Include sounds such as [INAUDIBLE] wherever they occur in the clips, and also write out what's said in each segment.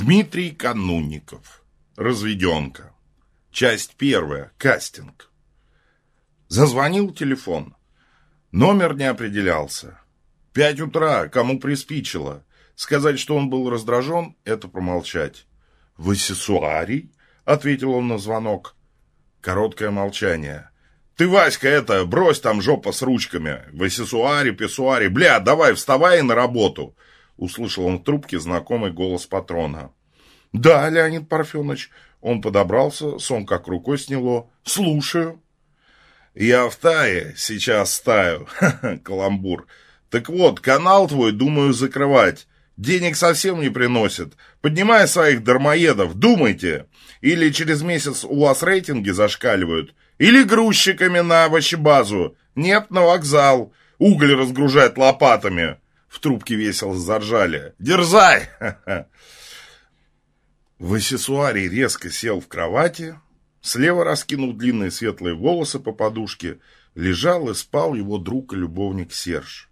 Дмитрий Канунников. Разведенка. Часть первая. Кастинг. Зазвонил телефон. Номер не определялся. Пять утра, кому приспичило. Сказать, что он был раздражен, это промолчать. «В Иссуарий?» — ответил он на звонок. Короткое молчание. «Ты, Васька, это, брось там жопа с ручками. В Иссуаре, писсуаре. Бля, давай, вставай на работу!» Услышал он в трубке знакомый голос патрона. «Да, Леонид Парфенович». Он подобрался, сон как рукой сняло. «Слушаю». «Я в тае, сейчас стаю. [LAUGHS] Каламбур. Так вот, канал твой, думаю, закрывать. Денег совсем не приносит. Поднимай своих дармоедов, думайте. Или через месяц у вас рейтинги зашкаливают. Или грузчиками на овощебазу. Нет, на вокзал. Уголь разгружать лопатами. В трубке весело заржали. «Дерзай!» Васисуарий резко сел в кровати, слева раскинул длинные светлые волосы по подушке, лежал и спал его друг и любовник Серж.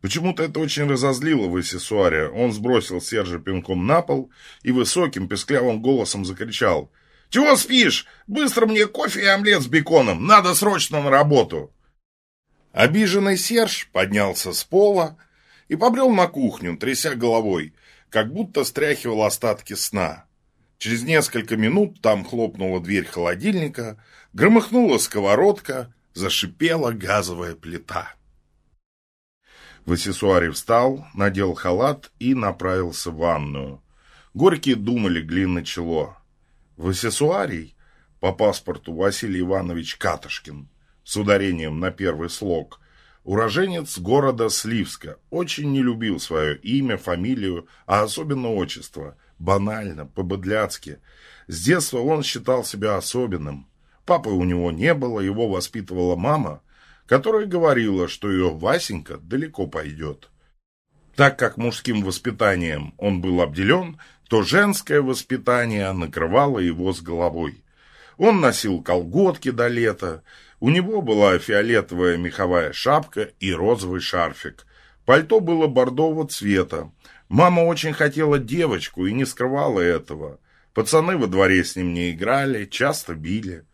Почему-то это очень разозлило Васисуария. Он сбросил Сержа пинком на пол и высоким песклявым голосом закричал. «Чего спишь? Быстро мне кофе и омлет с беконом. Надо срочно на работу!» Обиженный Серж поднялся с пола, и побрел на кухню, тряся головой, как будто стряхивал остатки сна. Через несколько минут там хлопнула дверь холодильника, громыхнула сковородка, зашипела газовая плита. Васисуарий встал, надел халат и направился в ванную. Горькие думали глины чело. Васисуарий, по паспорту Василий Иванович Катышкин, с ударением на первый слог, Уроженец города Сливска очень не любил свое имя, фамилию, а особенно отчество. Банально, по-быдляцки. С детства он считал себя особенным. Папы у него не было, его воспитывала мама, которая говорила, что ее Васенька далеко пойдет. Так как мужским воспитанием он был обделен, то женское воспитание накрывало его с головой. Он носил колготки до лета, у него была фиолетовая меховая шапка и розовый шарфик. Пальто было бордового цвета. Мама очень хотела девочку и не скрывала этого. Пацаны во дворе с ним не играли, часто били.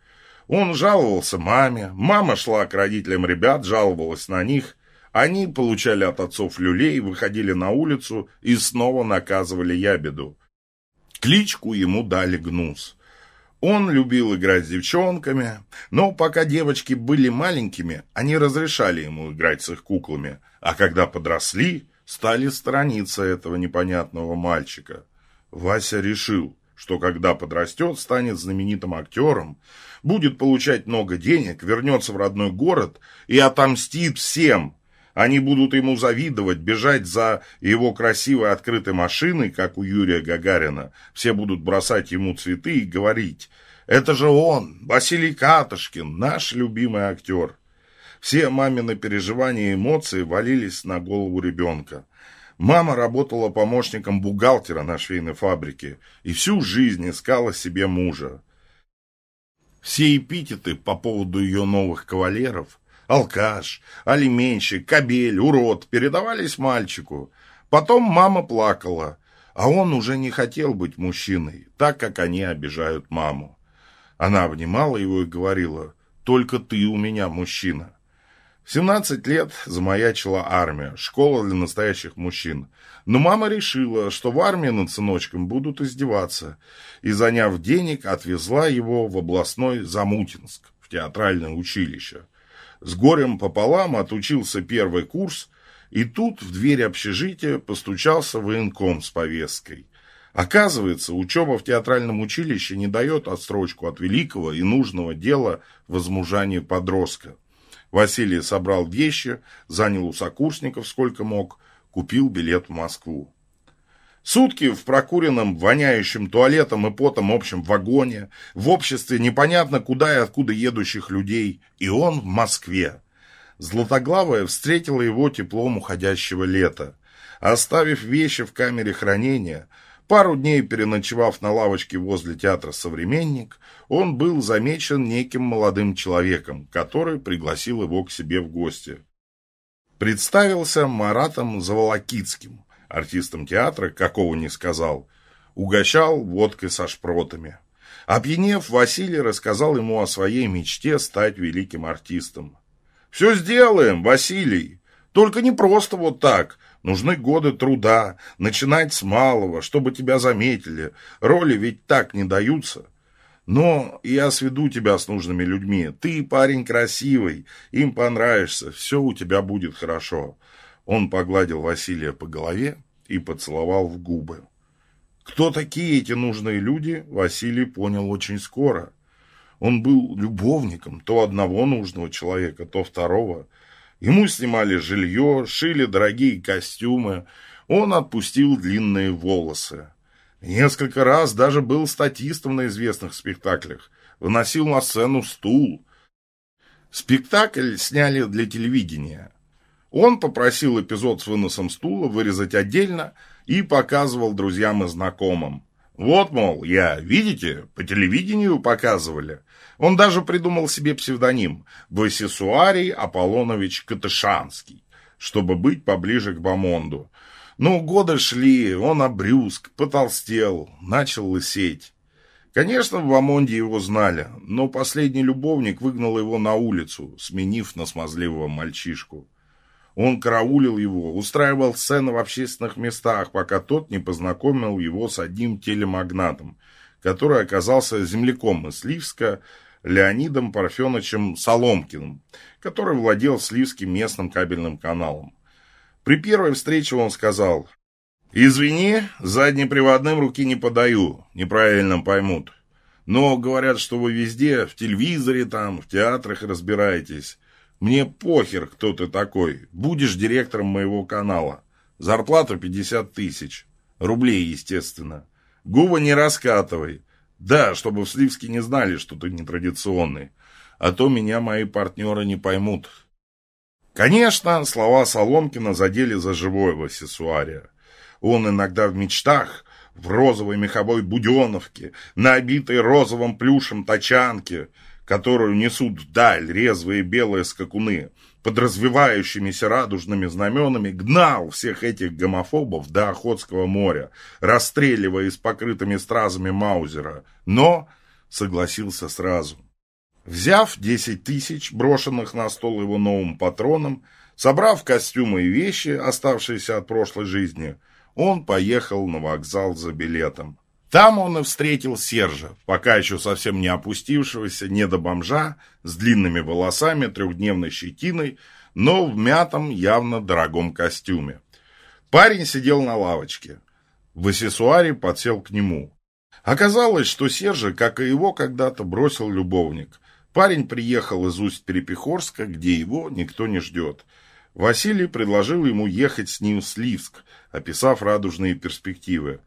Он жаловался маме, мама шла к родителям ребят, жаловалась на них. Они получали от отцов люлей, выходили на улицу и снова наказывали ябеду. Кличку ему дали Гнус. Он любил играть с девчонками, но пока девочки были маленькими, они разрешали ему играть с их куклами, а когда подросли, стали сторониться этого непонятного мальчика. Вася решил, что когда подрастет, станет знаменитым актером, будет получать много денег, вернется в родной город и отомстит всем. Они будут ему завидовать, бежать за его красивой открытой машиной, как у Юрия Гагарина. Все будут бросать ему цветы и говорить «Это же он, Василий Катышкин, наш любимый актер». Все мамины переживания и эмоции валились на голову ребенка. Мама работала помощником бухгалтера на швейной фабрике и всю жизнь искала себе мужа. Все эпитеты по поводу ее новых кавалеров алкаш, алименщик, кобель, урод, передавались мальчику. Потом мама плакала, а он уже не хотел быть мужчиной, так как они обижают маму. Она обнимала его и говорила, «Только ты у меня мужчина». В 17 лет замаячила армия, школа для настоящих мужчин. Но мама решила, что в армии над сыночком будут издеваться, и, заняв денег, отвезла его в областной Замутинск, в театральное училище. С горем пополам отучился первый курс, и тут в дверь общежития постучался военком с повесткой. Оказывается, учеба в театральном училище не дает отсрочку от великого и нужного дела возмужания подростка. Василий собрал вещи, занял у сокурсников сколько мог, купил билет в Москву. Сутки в прокуренном, воняющем туалетом и потом общем вагоне, в обществе непонятно куда и откуда едущих людей, и он в Москве. Златоглавая встретила его теплом уходящего лета. Оставив вещи в камере хранения, пару дней переночевав на лавочке возле театра «Современник», он был замечен неким молодым человеком, который пригласил его к себе в гости. Представился Маратом Заволокитским – артистом театра, какого не сказал. Угощал водкой со шпротами. Опьянев, Василий рассказал ему о своей мечте стать великим артистом. «Все сделаем, Василий. Только не просто вот так. Нужны годы труда, начинать с малого, чтобы тебя заметили. Роли ведь так не даются. Но я сведу тебя с нужными людьми. Ты парень красивый, им понравишься, все у тебя будет хорошо». Он погладил Василия по голове и поцеловал в губы. Кто такие эти нужные люди, Василий понял очень скоро. Он был любовником то одного нужного человека, то второго. Ему снимали жилье, шили дорогие костюмы. Он отпустил длинные волосы. Несколько раз даже был статистом на известных спектаклях. Выносил на сцену стул. Спектакль сняли для телевидения. Он попросил эпизод с выносом стула вырезать отдельно и показывал друзьям и знакомым. Вот, мол, я, видите, по телевидению показывали. Он даже придумал себе псевдоним Васисуарий Аполлонович Катышанский, чтобы быть поближе к Бамонду. Ну, годы шли, он обрюзг, потолстел, начал лысеть. Конечно, в Бамонде его знали, но последний любовник выгнал его на улицу, сменив на смазливого мальчишку. Он караулил его, устраивал сцены в общественных местах, пока тот не познакомил его с одним телемагнатом, который оказался земляком из Сливска, Леонидом Парфеновичем Соломкиным, который владел Сливским местным кабельным каналом. При первой встрече он сказал, «Извини, заднеприводным руки не подаю, неправильно поймут. Но говорят, что вы везде, в телевизоре там, в театрах разбираетесь. Мне похер, кто ты такой. Будешь директором моего канала. Зарплата 50 тысяч. Рублей, естественно. Губа не раскатывай. Да, чтобы в Сливске не знали, что ты нетрадиционный. А то меня мои партнеры не поймут. Конечно, слова Соломкина задели за живое Васисуария. Он иногда в мечтах, в розовой меховой буденовке, на обитой розовым плюшем тачанке – которую несут вдаль резвые белые скакуны, под развивающимися радужными знаменами, гнал всех этих гомофобов до Охотского моря, расстреливая из покрытыми стразами Маузера, но согласился сразу. Взяв десять тысяч, брошенных на стол его новым патроном, собрав костюмы и вещи, оставшиеся от прошлой жизни, он поехал на вокзал за билетом. Там он и встретил Сержа, пока еще совсем не опустившегося, не до бомжа, с длинными волосами, трехдневной щетиной, но в мятом, явно дорогом костюме. Парень сидел на лавочке. Васисуари подсел к нему. Оказалось, что Сержа, как и его, когда-то бросил любовник. Парень приехал из Усть-Перепихорска, где его никто не ждет. Василий предложил ему ехать с ним в Сливск, описав радужные перспективы.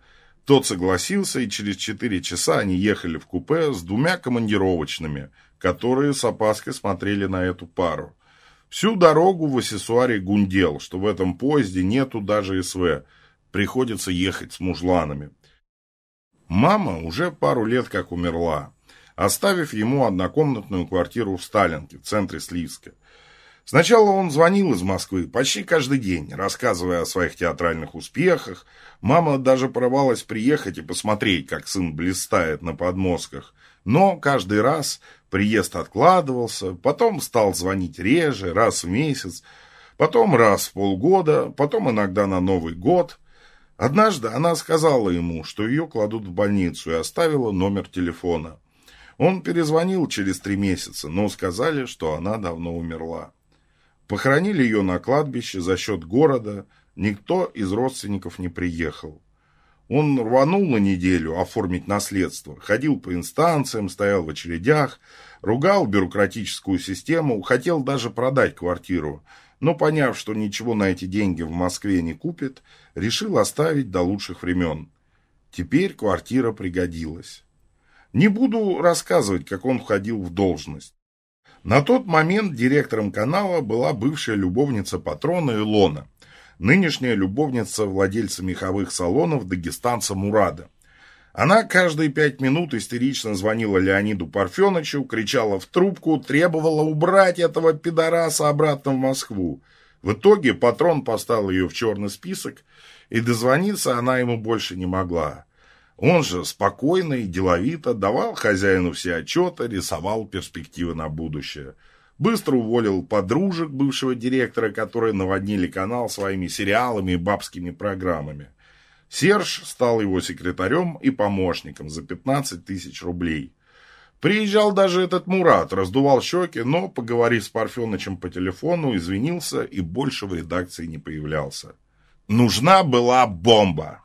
Тот согласился, и через четыре часа они ехали в купе с двумя командировочными, которые с опаской смотрели на эту пару. Всю дорогу в Асессуаре гундел, что в этом поезде нету даже СВ, приходится ехать с мужланами. Мама уже пару лет как умерла, оставив ему однокомнатную квартиру в Сталинке, в центре Сливска. Сначала он звонил из Москвы почти каждый день, рассказывая о своих театральных успехах. Мама даже порывалась приехать и посмотреть, как сын блистает на подмостках. Но каждый раз приезд откладывался, потом стал звонить реже, раз в месяц, потом раз в полгода, потом иногда на Новый год. Однажды она сказала ему, что ее кладут в больницу и оставила номер телефона. Он перезвонил через три месяца, но сказали, что она давно умерла. Похоронили ее на кладбище за счет города, никто из родственников не приехал. Он рванул на неделю оформить наследство, ходил по инстанциям, стоял в очередях, ругал бюрократическую систему, хотел даже продать квартиру, но, поняв, что ничего на эти деньги в Москве не купит, решил оставить до лучших времен. Теперь квартира пригодилась. Не буду рассказывать, как он входил в должность. На тот момент директором канала была бывшая любовница патрона Илона, нынешняя любовница владельца меховых салонов дагестанца Мурада. Она каждые пять минут истерично звонила Леониду Парфеновичу, кричала в трубку, требовала убрать этого пидораса обратно в Москву. В итоге патрон поставил ее в черный список, и дозвониться она ему больше не могла. Он же спокойно и деловито давал хозяину все отчеты, рисовал перспективы на будущее. Быстро уволил подружек бывшего директора, которые наводнили канал своими сериалами и бабскими программами. Серж стал его секретарем и помощником за 15 тысяч рублей. Приезжал даже этот Мурат, раздувал щеки, но, поговорив с Парфенычем по телефону, извинился и больше в редакции не появлялся. Нужна была бомба.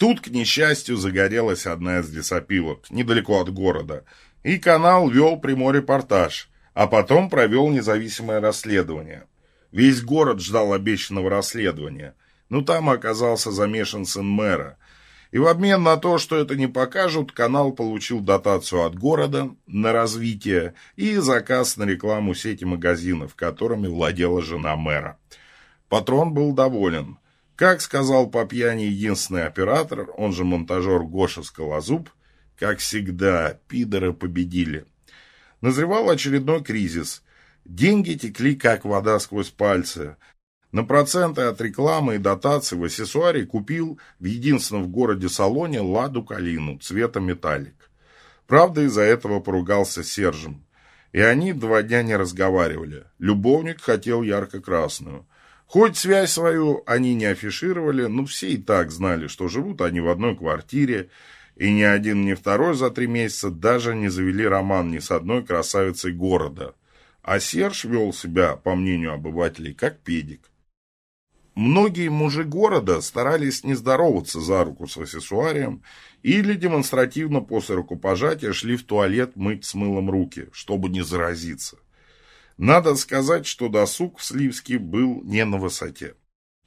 Тут, к несчастью, загорелась одна из лесопилок, недалеко от города, и канал вел прямой репортаж, а потом провел независимое расследование. Весь город ждал обещанного расследования, но там оказался замешан сын мэра. И в обмен на то, что это не покажут, канал получил дотацию от города на развитие и заказ на рекламу сети магазинов, которыми владела жена мэра. Патрон был доволен. Как сказал по пьяни единственный оператор, он же монтажер Гоша Скалозуб, как всегда, пидоры победили. Назревал очередной кризис. Деньги текли, как вода сквозь пальцы. На проценты от рекламы и дотаций в аксессуаре купил в единственном в городе салоне «Ладу Калину» цвета металлик. Правда, из-за этого поругался Сержем. И они два дня не разговаривали. Любовник хотел ярко-красную. Хоть связь свою они не афишировали, но все и так знали, что живут они в одной квартире, и ни один, ни второй за три месяца даже не завели роман ни с одной красавицей города. А Серж вел себя, по мнению обывателей, как педик. Многие мужи города старались не здороваться за руку с аксессуарием или демонстративно после рукопожатия шли в туалет мыть с мылом руки, чтобы не заразиться. Надо сказать, что досуг в Сливске был не на высоте.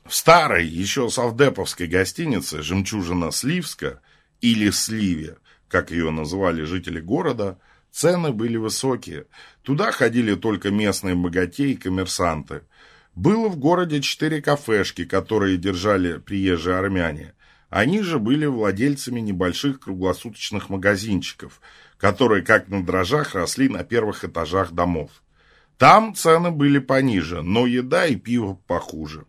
В старой, еще совдеповской гостинице «Жемчужина Сливска» или «Сливе», как ее называли жители города, цены были высокие. Туда ходили только местные богатеи и коммерсанты. Было в городе четыре кафешки, которые держали приезжие армяне. Они же были владельцами небольших круглосуточных магазинчиков, которые, как на дрожжах, росли на первых этажах домов. Там цены были пониже, но еда и пиво похуже.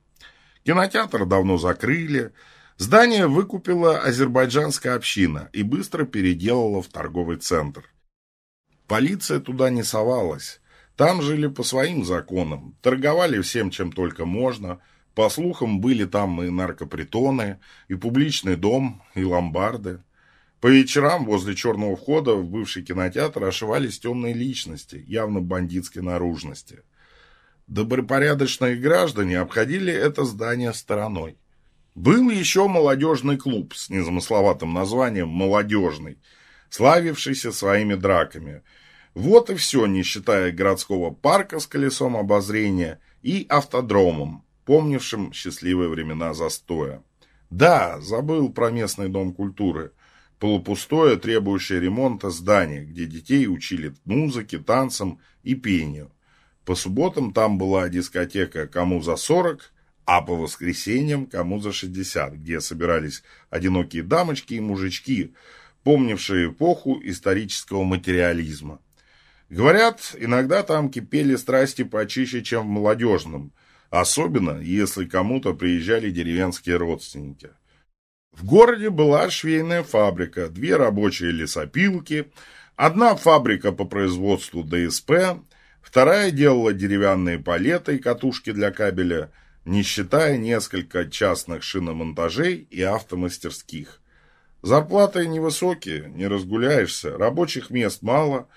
Кинотеатр давно закрыли. Здание выкупила азербайджанская община и быстро переделала в торговый центр. Полиция туда не совалась. Там жили по своим законам, торговали всем, чем только можно. По слухам, были там и наркопритоны, и публичный дом, и ломбарды. По вечерам возле черного входа в бывший кинотеатр ошивались темные личности, явно бандитской наружности. Добропорядочные граждане обходили это здание стороной. Был еще молодежный клуб с незамысловатым названием «Молодежный», славившийся своими драками. Вот и все, не считая городского парка с колесом обозрения и автодромом, помнившим счастливые времена застоя. Да, забыл про местный дом культуры – полупустое, требующее ремонта здание, где детей учили музыке, танцам и пению. По субботам там была дискотека «Кому за 40», а по воскресеньям «Кому за 60», где собирались одинокие дамочки и мужички, помнившие эпоху исторического материализма. Говорят, иногда там кипели страсти почище, чем в молодежном, особенно если кому-то приезжали деревенские родственники. В городе была швейная фабрика, две рабочие лесопилки, одна фабрика по производству ДСП, вторая делала деревянные палеты и катушки для кабеля, не считая несколько частных шиномонтажей и автомастерских. Зарплаты невысокие, не разгуляешься, рабочих мест мало,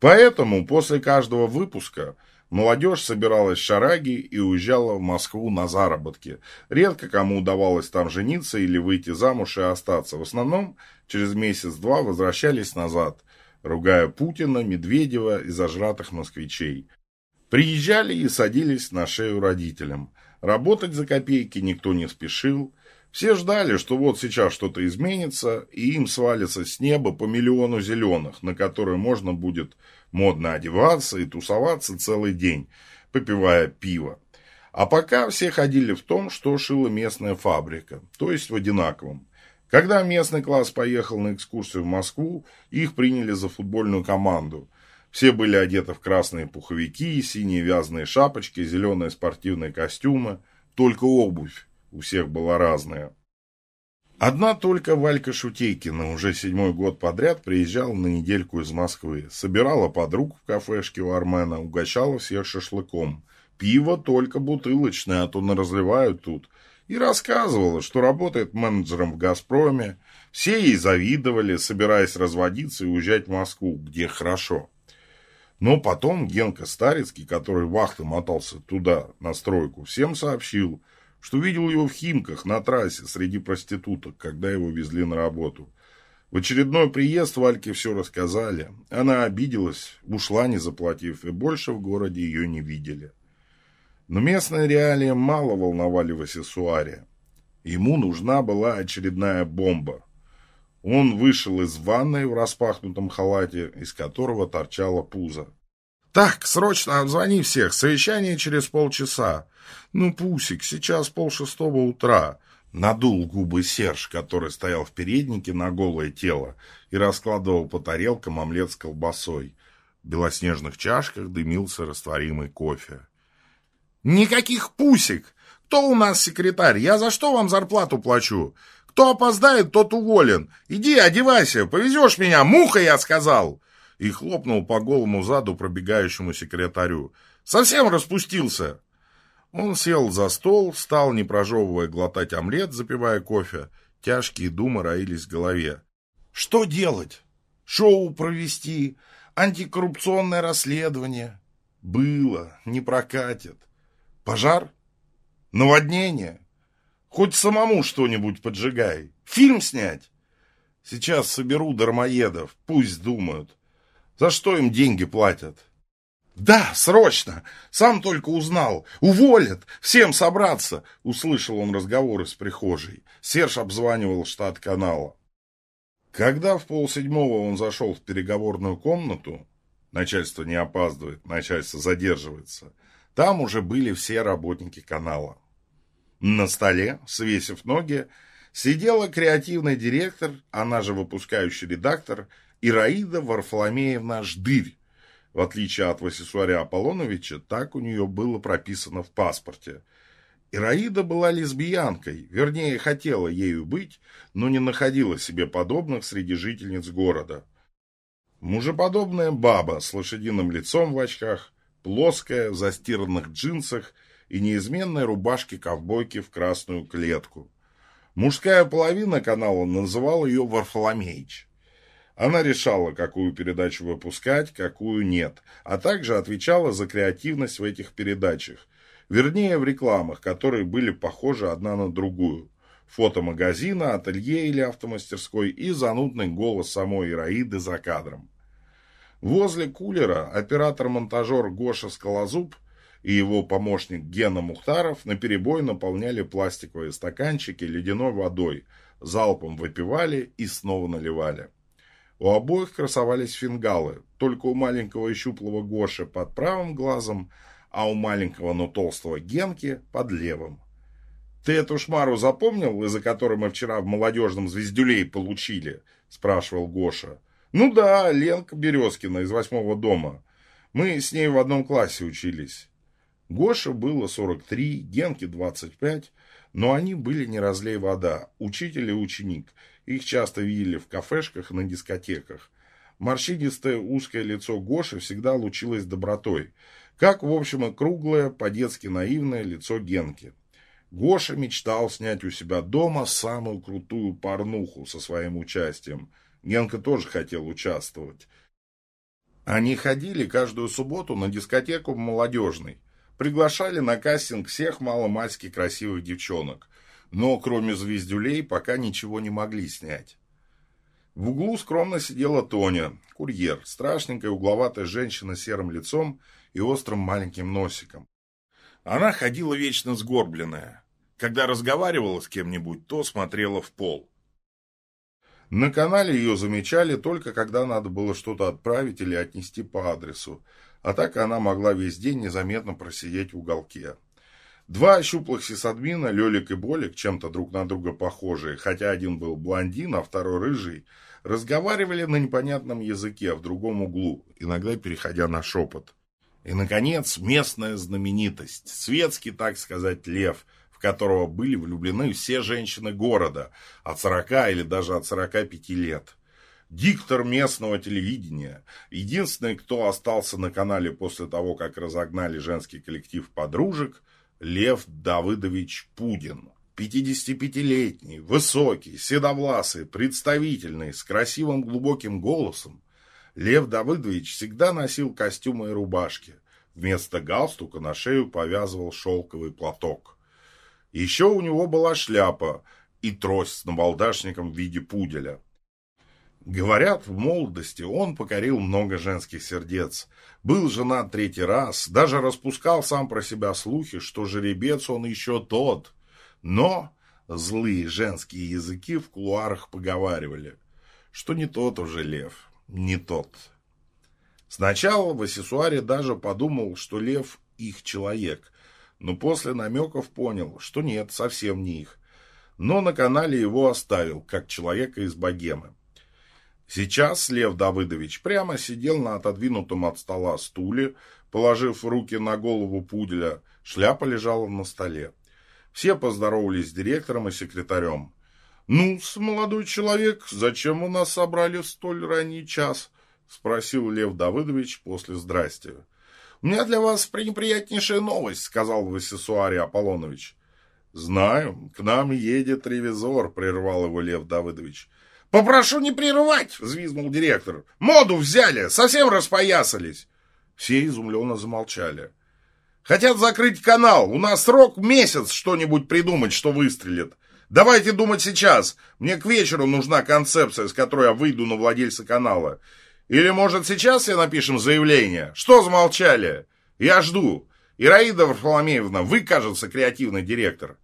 поэтому после каждого выпуска – Молодежь собиралась в шараги и уезжала в Москву на заработки. Редко кому удавалось там жениться или выйти замуж и остаться. В основном через месяц-два возвращались назад, ругая Путина, Медведева и зажратых москвичей. Приезжали и садились на шею родителям. Работать за копейки никто не спешил. Все ждали, что вот сейчас что-то изменится, и им свалится с неба по миллиону зеленых, на которые можно будет модно одеваться и тусоваться целый день, попивая пиво. А пока все ходили в том, что шила местная фабрика, то есть в одинаковом. Когда местный класс поехал на экскурсию в Москву, их приняли за футбольную команду. Все были одеты в красные пуховики, синие вязаные шапочки, зеленые спортивные костюмы. Только обувь у всех была разная. Одна только Валька Шутейкина уже седьмой год подряд приезжала на недельку из Москвы, собирала подруг в кафешке у Армена, угощала всех шашлыком. Пиво только бутылочное, а то разливают тут. И рассказывала, что работает менеджером в «Газпроме». Все ей завидовали, собираясь разводиться и уезжать в Москву, где хорошо. Но потом Генка Старицкий, который вахты мотался туда, на стройку, всем сообщил – что видел его в Химках на трассе среди проституток, когда его везли на работу. В очередной приезд Вальке все рассказали. Она обиделась, ушла, не заплатив, и больше в городе ее не видели. Но местные реалии мало волновали Васисуария. Ему нужна была очередная бомба. Он вышел из ванной в распахнутом халате, из которого торчало пузо. «Так, срочно обзвони всех, совещание через полчаса. Ну, Пусик, сейчас полшестого утра». Надул губы Серж, который стоял в переднике на голое тело и раскладывал по тарелкам омлет с колбасой. В белоснежных чашках дымился растворимый кофе. «Никаких пусик! Кто у нас секретарь? Я за что вам зарплату плачу? Кто опоздает, тот уволен. Иди, одевайся, повезешь меня, муха, я сказал!» И хлопнул по голому заду пробегающему секретарю. «Совсем распустился!» Он сел за стол, стал, не прожевывая, глотать омлет, запивая кофе. Тяжкие думы роились в голове. «Что делать? Шоу провести? Антикоррупционное расследование?» «Было, не прокатит. Пожар? Наводнение? Хоть самому что-нибудь поджигай. Фильм снять?» Сейчас соберу дармоедов, пусть думают. За что им деньги платят? «Да, срочно! Сам только узнал! Уволят! Всем собраться!» Услышал он разговоры с прихожей. Серж обзванивал штат канала. Когда в полседьмого он зашел в переговорную комнату, начальство не опаздывает, начальство задерживается, там уже были все работники канала. На столе, свесив ноги, сидела креативный директор, она же выпускающий редактор – Ираида Варфоломеевна Ждырь. В отличие от Васисуаря Аполлоновича, так у нее было прописано в паспорте. Ираида была лесбиянкой, вернее, хотела ею быть, но не находила себе подобных среди жительниц города. Мужеподобная баба с лошадиным лицом в очках, плоская, в застиранных джинсах и неизменной рубашке-ковбойки в красную клетку. Мужская половина канала называла ее Варфоломеич. Она решала, какую передачу выпускать, какую нет, а также отвечала за креативность в этих передачах, вернее в рекламах, которые были похожи одна на другую. Фото магазина, ателье или автомастерской и занудный голос самой Ираиды за кадром. Возле кулера оператор-монтажер Гоша Скалозуб и его помощник Гена Мухтаров наперебой наполняли пластиковые стаканчики ледяной водой, залпом выпивали и снова наливали. У обоих красовались фингалы, только у маленького и щуплого Гоши под правым глазом, а у маленького, но толстого Генки под левым. «Ты эту шмару запомнил, из-за которой мы вчера в молодежном звездюлей получили?» – спрашивал Гоша. «Ну да, Ленка Березкина из восьмого дома. Мы с ней в одном классе учились». Гоша было 43, Генке 25, но они были не разлей вода, учитель и ученик – их часто видели в кафешках на дискотеках. Морщинистое узкое лицо Гоши всегда лучилось добротой, как, в общем, и круглое, по-детски наивное лицо Генки. Гоша мечтал снять у себя дома самую крутую порнуху со своим участием. Генка тоже хотел участвовать. Они ходили каждую субботу на дискотеку в молодежной. Приглашали на кастинг всех маломальски красивых девчонок но кроме звездюлей пока ничего не могли снять. В углу скромно сидела Тоня, курьер, страшненькая угловатая женщина с серым лицом и острым маленьким носиком. Она ходила вечно сгорбленная. Когда разговаривала с кем-нибудь, то смотрела в пол. На канале ее замечали только когда надо было что-то отправить или отнести по адресу, а так она могла весь день незаметно просидеть в уголке. Два щуплых сисадмина, Лелик и Болик, чем-то друг на друга похожие, хотя один был блондин, а второй рыжий, разговаривали на непонятном языке в другом углу, иногда переходя на шепот. И, наконец, местная знаменитость, светский, так сказать, лев, в которого были влюблены все женщины города от 40 или даже от 45 лет. Диктор местного телевидения, единственный, кто остался на канале после того, как разогнали женский коллектив подружек, Лев Давыдович Пудин. 55-летний, высокий, седовласый, представительный, с красивым глубоким голосом, Лев Давыдович всегда носил костюмы и рубашки. Вместо галстука на шею повязывал шелковый платок. Еще у него была шляпа и трость с набалдашником в виде пуделя. Говорят, в молодости он покорил много женских сердец. Был женат третий раз, даже распускал сам про себя слухи, что жеребец он еще тот. Но злые женские языки в кулуарах поговаривали, что не тот уже лев, не тот. Сначала в Асесуаре даже подумал, что лев их человек, но после намеков понял, что нет, совсем не их. Но на канале его оставил, как человека из богемы. Сейчас Лев Давыдович прямо сидел на отодвинутом от стола стуле, положив руки на голову пуделя, шляпа лежала на столе. Все поздоровались с директором и секретарем. ну молодой человек, зачем у нас собрали в столь ранний час?» — спросил Лев Давыдович после здрастия. «У меня для вас пренеприятнейшая новость», — сказал в Васисуаре Аполлонович. «Знаю, к нам едет ревизор», — прервал его Лев Давыдович. «Попрошу не прерывать!» — взвизгнул директор. «Моду взяли! Совсем распоясались!» Все изумленно замолчали. «Хотят закрыть канал. У нас срок месяц что-нибудь придумать, что выстрелит. Давайте думать сейчас. Мне к вечеру нужна концепция, с которой я выйду на владельца канала. Или, может, сейчас все напишем заявление? Что замолчали? Я жду. Ираида Варфоломеевна, вы, кажется, креативный директор.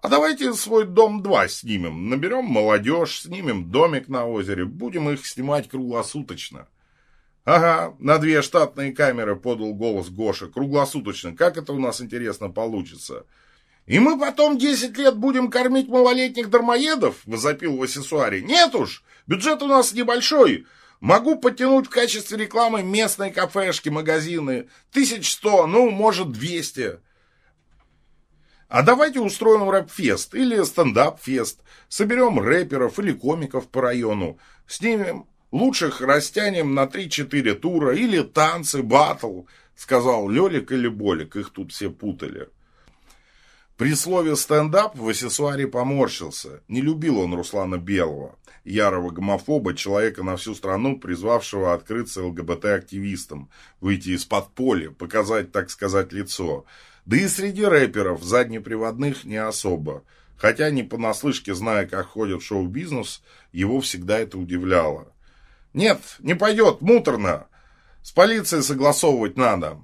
А давайте свой дом-2 снимем. Наберем молодежь, снимем домик на озере. Будем их снимать круглосуточно. Ага, на две штатные камеры подал голос Гоша. Круглосуточно. Как это у нас интересно получится? И мы потом 10 лет будем кормить малолетних дармоедов? Возопил в Васисуаре. Нет уж, бюджет у нас небольшой. Могу подтянуть в качестве рекламы местные кафешки, магазины. Тысяч сто, ну, может, двести. А давайте устроим рэп-фест или стендап-фест. Соберем рэперов или комиков по району. Снимем лучших растянем на 3-4 тура или танцы, батл, сказал Лелик или Болик, их тут все путали. При слове «стендап» в Асесуаре поморщился. Не любил он Руслана Белого, ярого гомофоба, человека на всю страну, призвавшего открыться ЛГБТ-активистам, выйти из подполья, показать, так сказать, лицо – да и среди рэперов заднеприводных не особо. Хотя не понаслышке, зная, как ходит шоу-бизнес, его всегда это удивляло. Нет, не пойдет, муторно. С полицией согласовывать надо.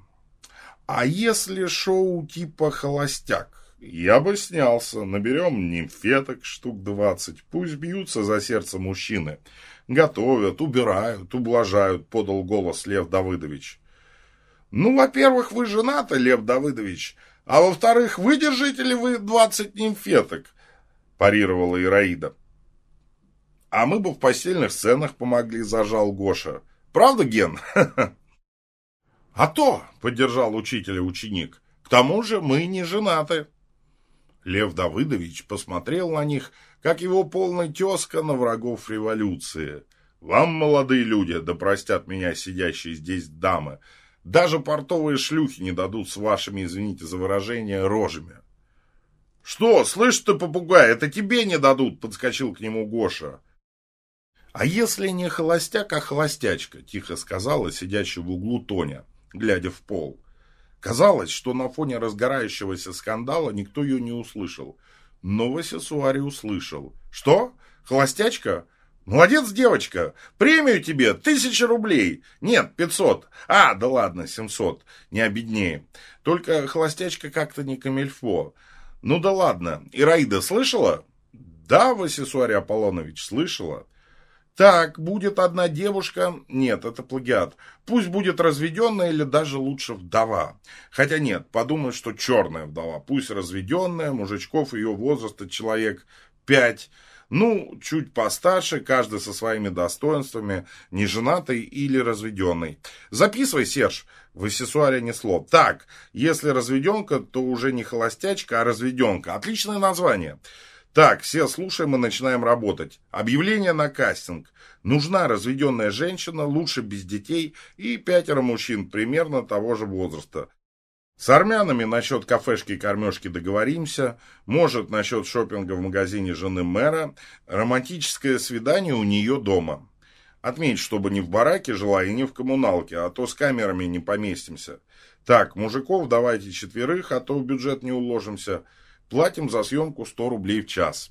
А если шоу типа «Холостяк»? Я бы снялся. Наберем нимфеток штук двадцать. Пусть бьются за сердце мужчины. Готовят, убирают, ублажают, подал голос Лев Давыдович. Ну, во-первых, вы женаты, Лев Давыдович, а во-вторых, выдержите ли вы двадцать нимфеток? Парировала Ираида. А мы бы в постельных сценах помогли, зажал Гоша. Правда, Ген? А то, поддержал учителя ученик, к тому же мы не женаты. Лев Давыдович посмотрел на них, как его полный тезка на врагов революции. Вам, молодые люди, да простят меня сидящие здесь дамы, даже портовые шлюхи не дадут с вашими, извините за выражение, рожами. «Что, слышь ты, попугай, это тебе не дадут!» – подскочил к нему Гоша. «А если не холостяк, а холостячка?» – тихо сказала сидящая в углу Тоня, глядя в пол. Казалось, что на фоне разгорающегося скандала никто ее не услышал. Но Васисуари услышал. «Что? Холостячка? «Молодец, девочка! Премию тебе тысяча рублей! Нет, пятьсот! А, да ладно, семьсот, не обеднее. Только холостячка как-то не камельфо. Ну да ладно, Ираида слышала?» «Да, Васисуарий Аполлонович, слышала». «Так, будет одна девушка...» «Нет, это плагиат. Пусть будет разведенная или даже лучше вдова. Хотя нет, подумают, что черная вдова. Пусть разведенная, мужичков ее возраста человек пять». Ну, чуть постарше, каждый со своими достоинствами, неженатый или разведенный. Записывай, Серж, в аксессуаре несло. Так, если разведенка, то уже не холостячка, а разведенка. Отличное название. Так, все слушаем и начинаем работать. Объявление на кастинг. Нужна разведенная женщина, лучше без детей, и пятеро мужчин примерно того же возраста. С армянами насчет кафешки и кормежки договоримся, может насчет шопинга в магазине жены мэра, романтическое свидание у нее дома. Отметь, чтобы не в бараке жила и не в коммуналке, а то с камерами не поместимся. Так, мужиков давайте четверых, а то в бюджет не уложимся. Платим за съемку 100 рублей в час.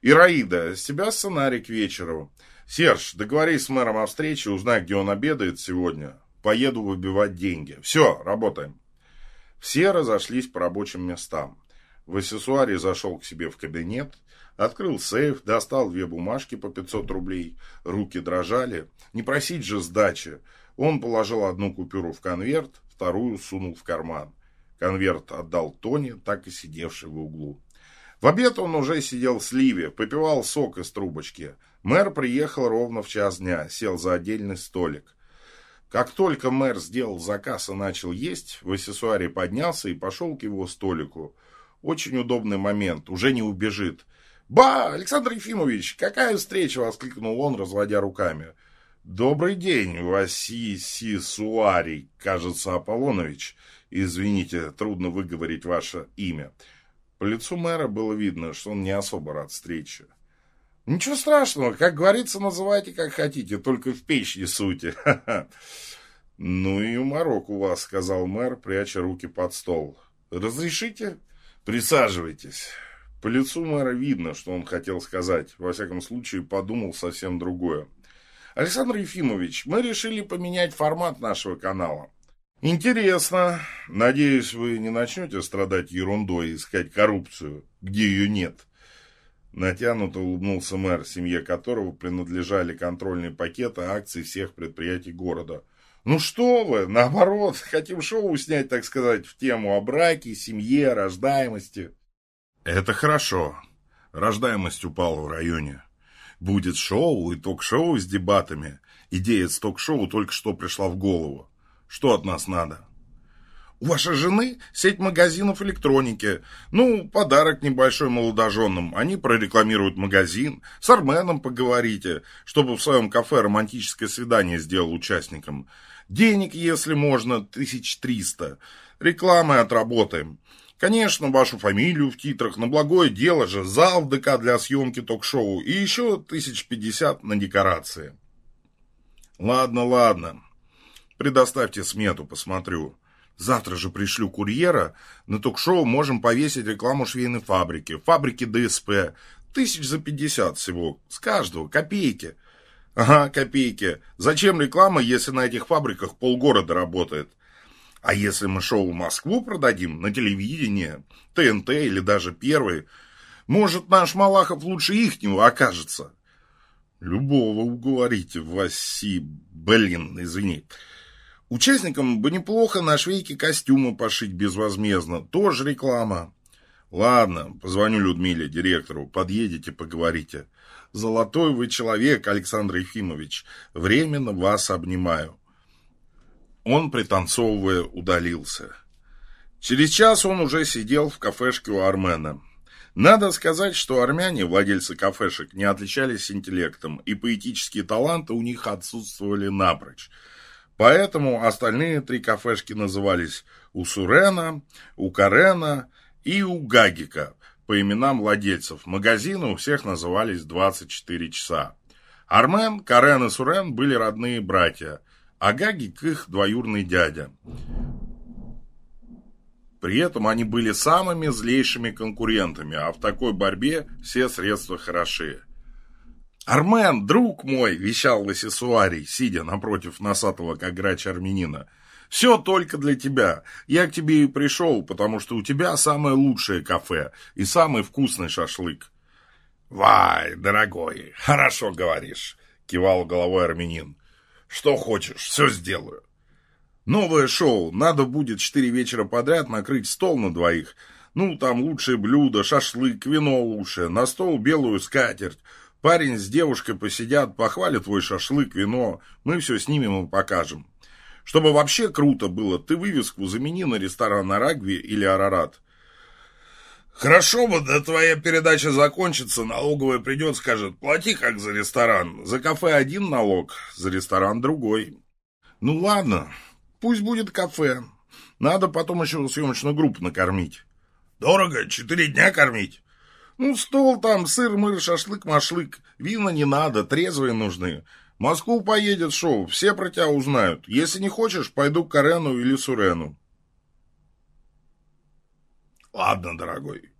Ираида, с тебя сценарий к вечеру. Серж, договорись с мэром о встрече, узнай, где он обедает сегодня. Поеду выбивать деньги. Все, работаем. Все разошлись по рабочим местам. В зашел к себе в кабинет, открыл сейф, достал две бумажки по 500 рублей. Руки дрожали. Не просить же сдачи. Он положил одну купюру в конверт, вторую сунул в карман. Конверт отдал Тоне, так и сидевший в углу. В обед он уже сидел в сливе, попивал сок из трубочки. Мэр приехал ровно в час дня, сел за отдельный столик. Как только мэр сделал заказ и начал есть, в аксессуаре поднялся и пошел к его столику. Очень удобный момент, уже не убежит. «Ба, Александр Ефимович, какая встреча!» — воскликнул он, разводя руками. «Добрый день, Васисий Суарий, кажется, Аполлонович. Извините, трудно выговорить ваше имя». По лицу мэра было видно, что он не особо рад встрече. «Ничего страшного, как говорится, называйте как хотите, только в печь суйте». [LAUGHS] «Ну и уморок у вас», — сказал мэр, пряча руки под стол. «Разрешите? Присаживайтесь». По лицу мэра видно, что он хотел сказать. Во всяком случае, подумал совсем другое. Александр Ефимович, мы решили поменять формат нашего канала. Интересно. Надеюсь, вы не начнете страдать ерундой и искать коррупцию, где ее нет. Натянуто улыбнулся мэр, семье которого принадлежали контрольные пакеты акций всех предприятий города. Ну что вы, наоборот, [LAUGHS] хотим шоу снять, так сказать, в тему о браке, семье, рождаемости. Это хорошо. Рождаемость упала в районе. Будет шоу и ток-шоу с дебатами. Идея с ток-шоу только что пришла в голову. Что от нас надо? У вашей жены сеть магазинов электроники. Ну, подарок небольшой молодоженам. Они прорекламируют магазин. С Арменом поговорите, чтобы в своем кафе романтическое свидание сделал участникам. Денег, если можно, тысяч триста. Рекламой отработаем. Конечно, вашу фамилию в титрах, на благое дело же, зал в ДК для съемки ток-шоу и еще тысяч пятьдесят на декорации. Ладно, ладно. Предоставьте смету, посмотрю. Завтра же пришлю курьера. На ток-шоу можем повесить рекламу швейной фабрики, фабрики ДСП. Тысяч за пятьдесят всего. С каждого. Копейки. Ага, копейки. Зачем реклама, если на этих фабриках полгорода работает? А если мы шоу в Москву продадим на телевидение, ТНТ или даже Первый, может, наш Малахов лучше ихнего окажется? Любого уговорите, Васи, блин, извини. Участникам бы неплохо на швейке костюмы пошить безвозмездно, тоже реклама. Ладно, позвоню Людмиле, директору, подъедете, поговорите. Золотой вы человек, Александр Ефимович, временно вас обнимаю. Он, пританцовывая, удалился. Через час он уже сидел в кафешке у Армена. Надо сказать, что армяне, владельцы кафешек, не отличались интеллектом, и поэтические таланты у них отсутствовали напрочь. Поэтому остальные три кафешки назывались у Сурена, у Карена и у Гагика по именам владельцев. Магазины у всех назывались 24 часа. Армен, Карен и Сурен были родные братья – а Гагик их двоюрный дядя. При этом они были самыми злейшими конкурентами, а в такой борьбе все средства хороши. «Армен, друг мой!» – вещал Лосисуарий, сидя напротив носатого, как грач армянина. «Все только для тебя. Я к тебе и пришел, потому что у тебя самое лучшее кафе и самый вкусный шашлык». «Вай, дорогой, хорошо говоришь», – кивал головой армянин. Что хочешь, все сделаю. Новое шоу. Надо будет четыре вечера подряд накрыть стол на двоих. Ну, там лучшее блюдо, шашлык, вино лучшее, на стол белую скатерть. Парень с девушкой посидят, похвалят твой шашлык, вино. Мы все снимем и покажем. Чтобы вообще круто было, ты вывеску замени на ресторан Арагви или Арарат. Хорошо бы, да твоя передача закончится, налоговая придет, скажет, плати как за ресторан. За кафе один налог, за ресторан другой. Ну ладно, пусть будет кафе. Надо потом еще съемочную группу накормить. Дорого, четыре дня кормить. Ну, стол там, сыр, мыр, шашлык, машлык. Вина не надо, трезвые нужны. Москву поедет шоу, все про тебя узнают. Если не хочешь, пойду к Карену или Сурену. Ладно, дорогой.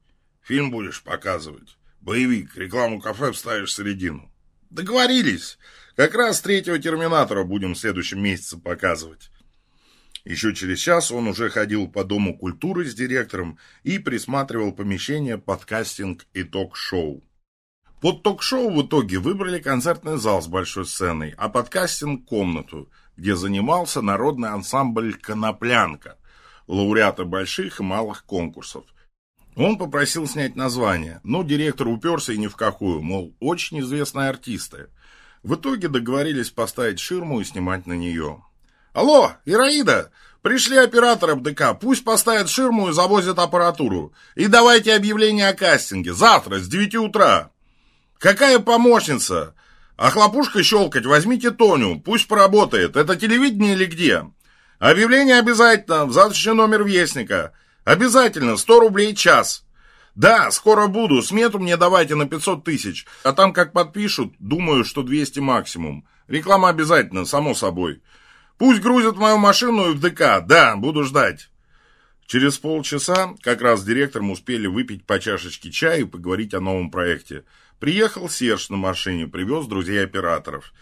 Фильм будешь показывать. Боевик, рекламу кафе вставишь в середину. Договорились. Как раз третьего Терминатора будем в следующем месяце показывать. Еще через час он уже ходил по Дому культуры с директором и присматривал помещение под кастинг и ток-шоу. Под ток-шоу в итоге выбрали концертный зал с большой сценой, а под кастинг – комнату, где занимался народный ансамбль «Коноплянка», лауреаты больших и малых конкурсов. Он попросил снять название, но директор уперся и ни в какую, мол, очень известные артисты. В итоге договорились поставить ширму и снимать на нее. «Алло, Ираида! Пришли операторы ДК, пусть поставят ширму и завозят аппаратуру. И давайте объявление о кастинге, завтра с 9 утра. Какая помощница? А хлопушка щелкать возьмите Тоню, пусть поработает. Это телевидение или где? Объявление обязательно, в завтрашний номер Вестника. Обязательно, 100 рублей час. Да, скоро буду, смету мне давайте на 500 тысяч. А там как подпишут, думаю, что 200 максимум. Реклама обязательно, само собой. Пусть грузят мою машину и в ДК, да, буду ждать. Через полчаса как раз с директором успели выпить по чашечке чая и поговорить о новом проекте. Приехал Серж на машине, привез друзей операторов.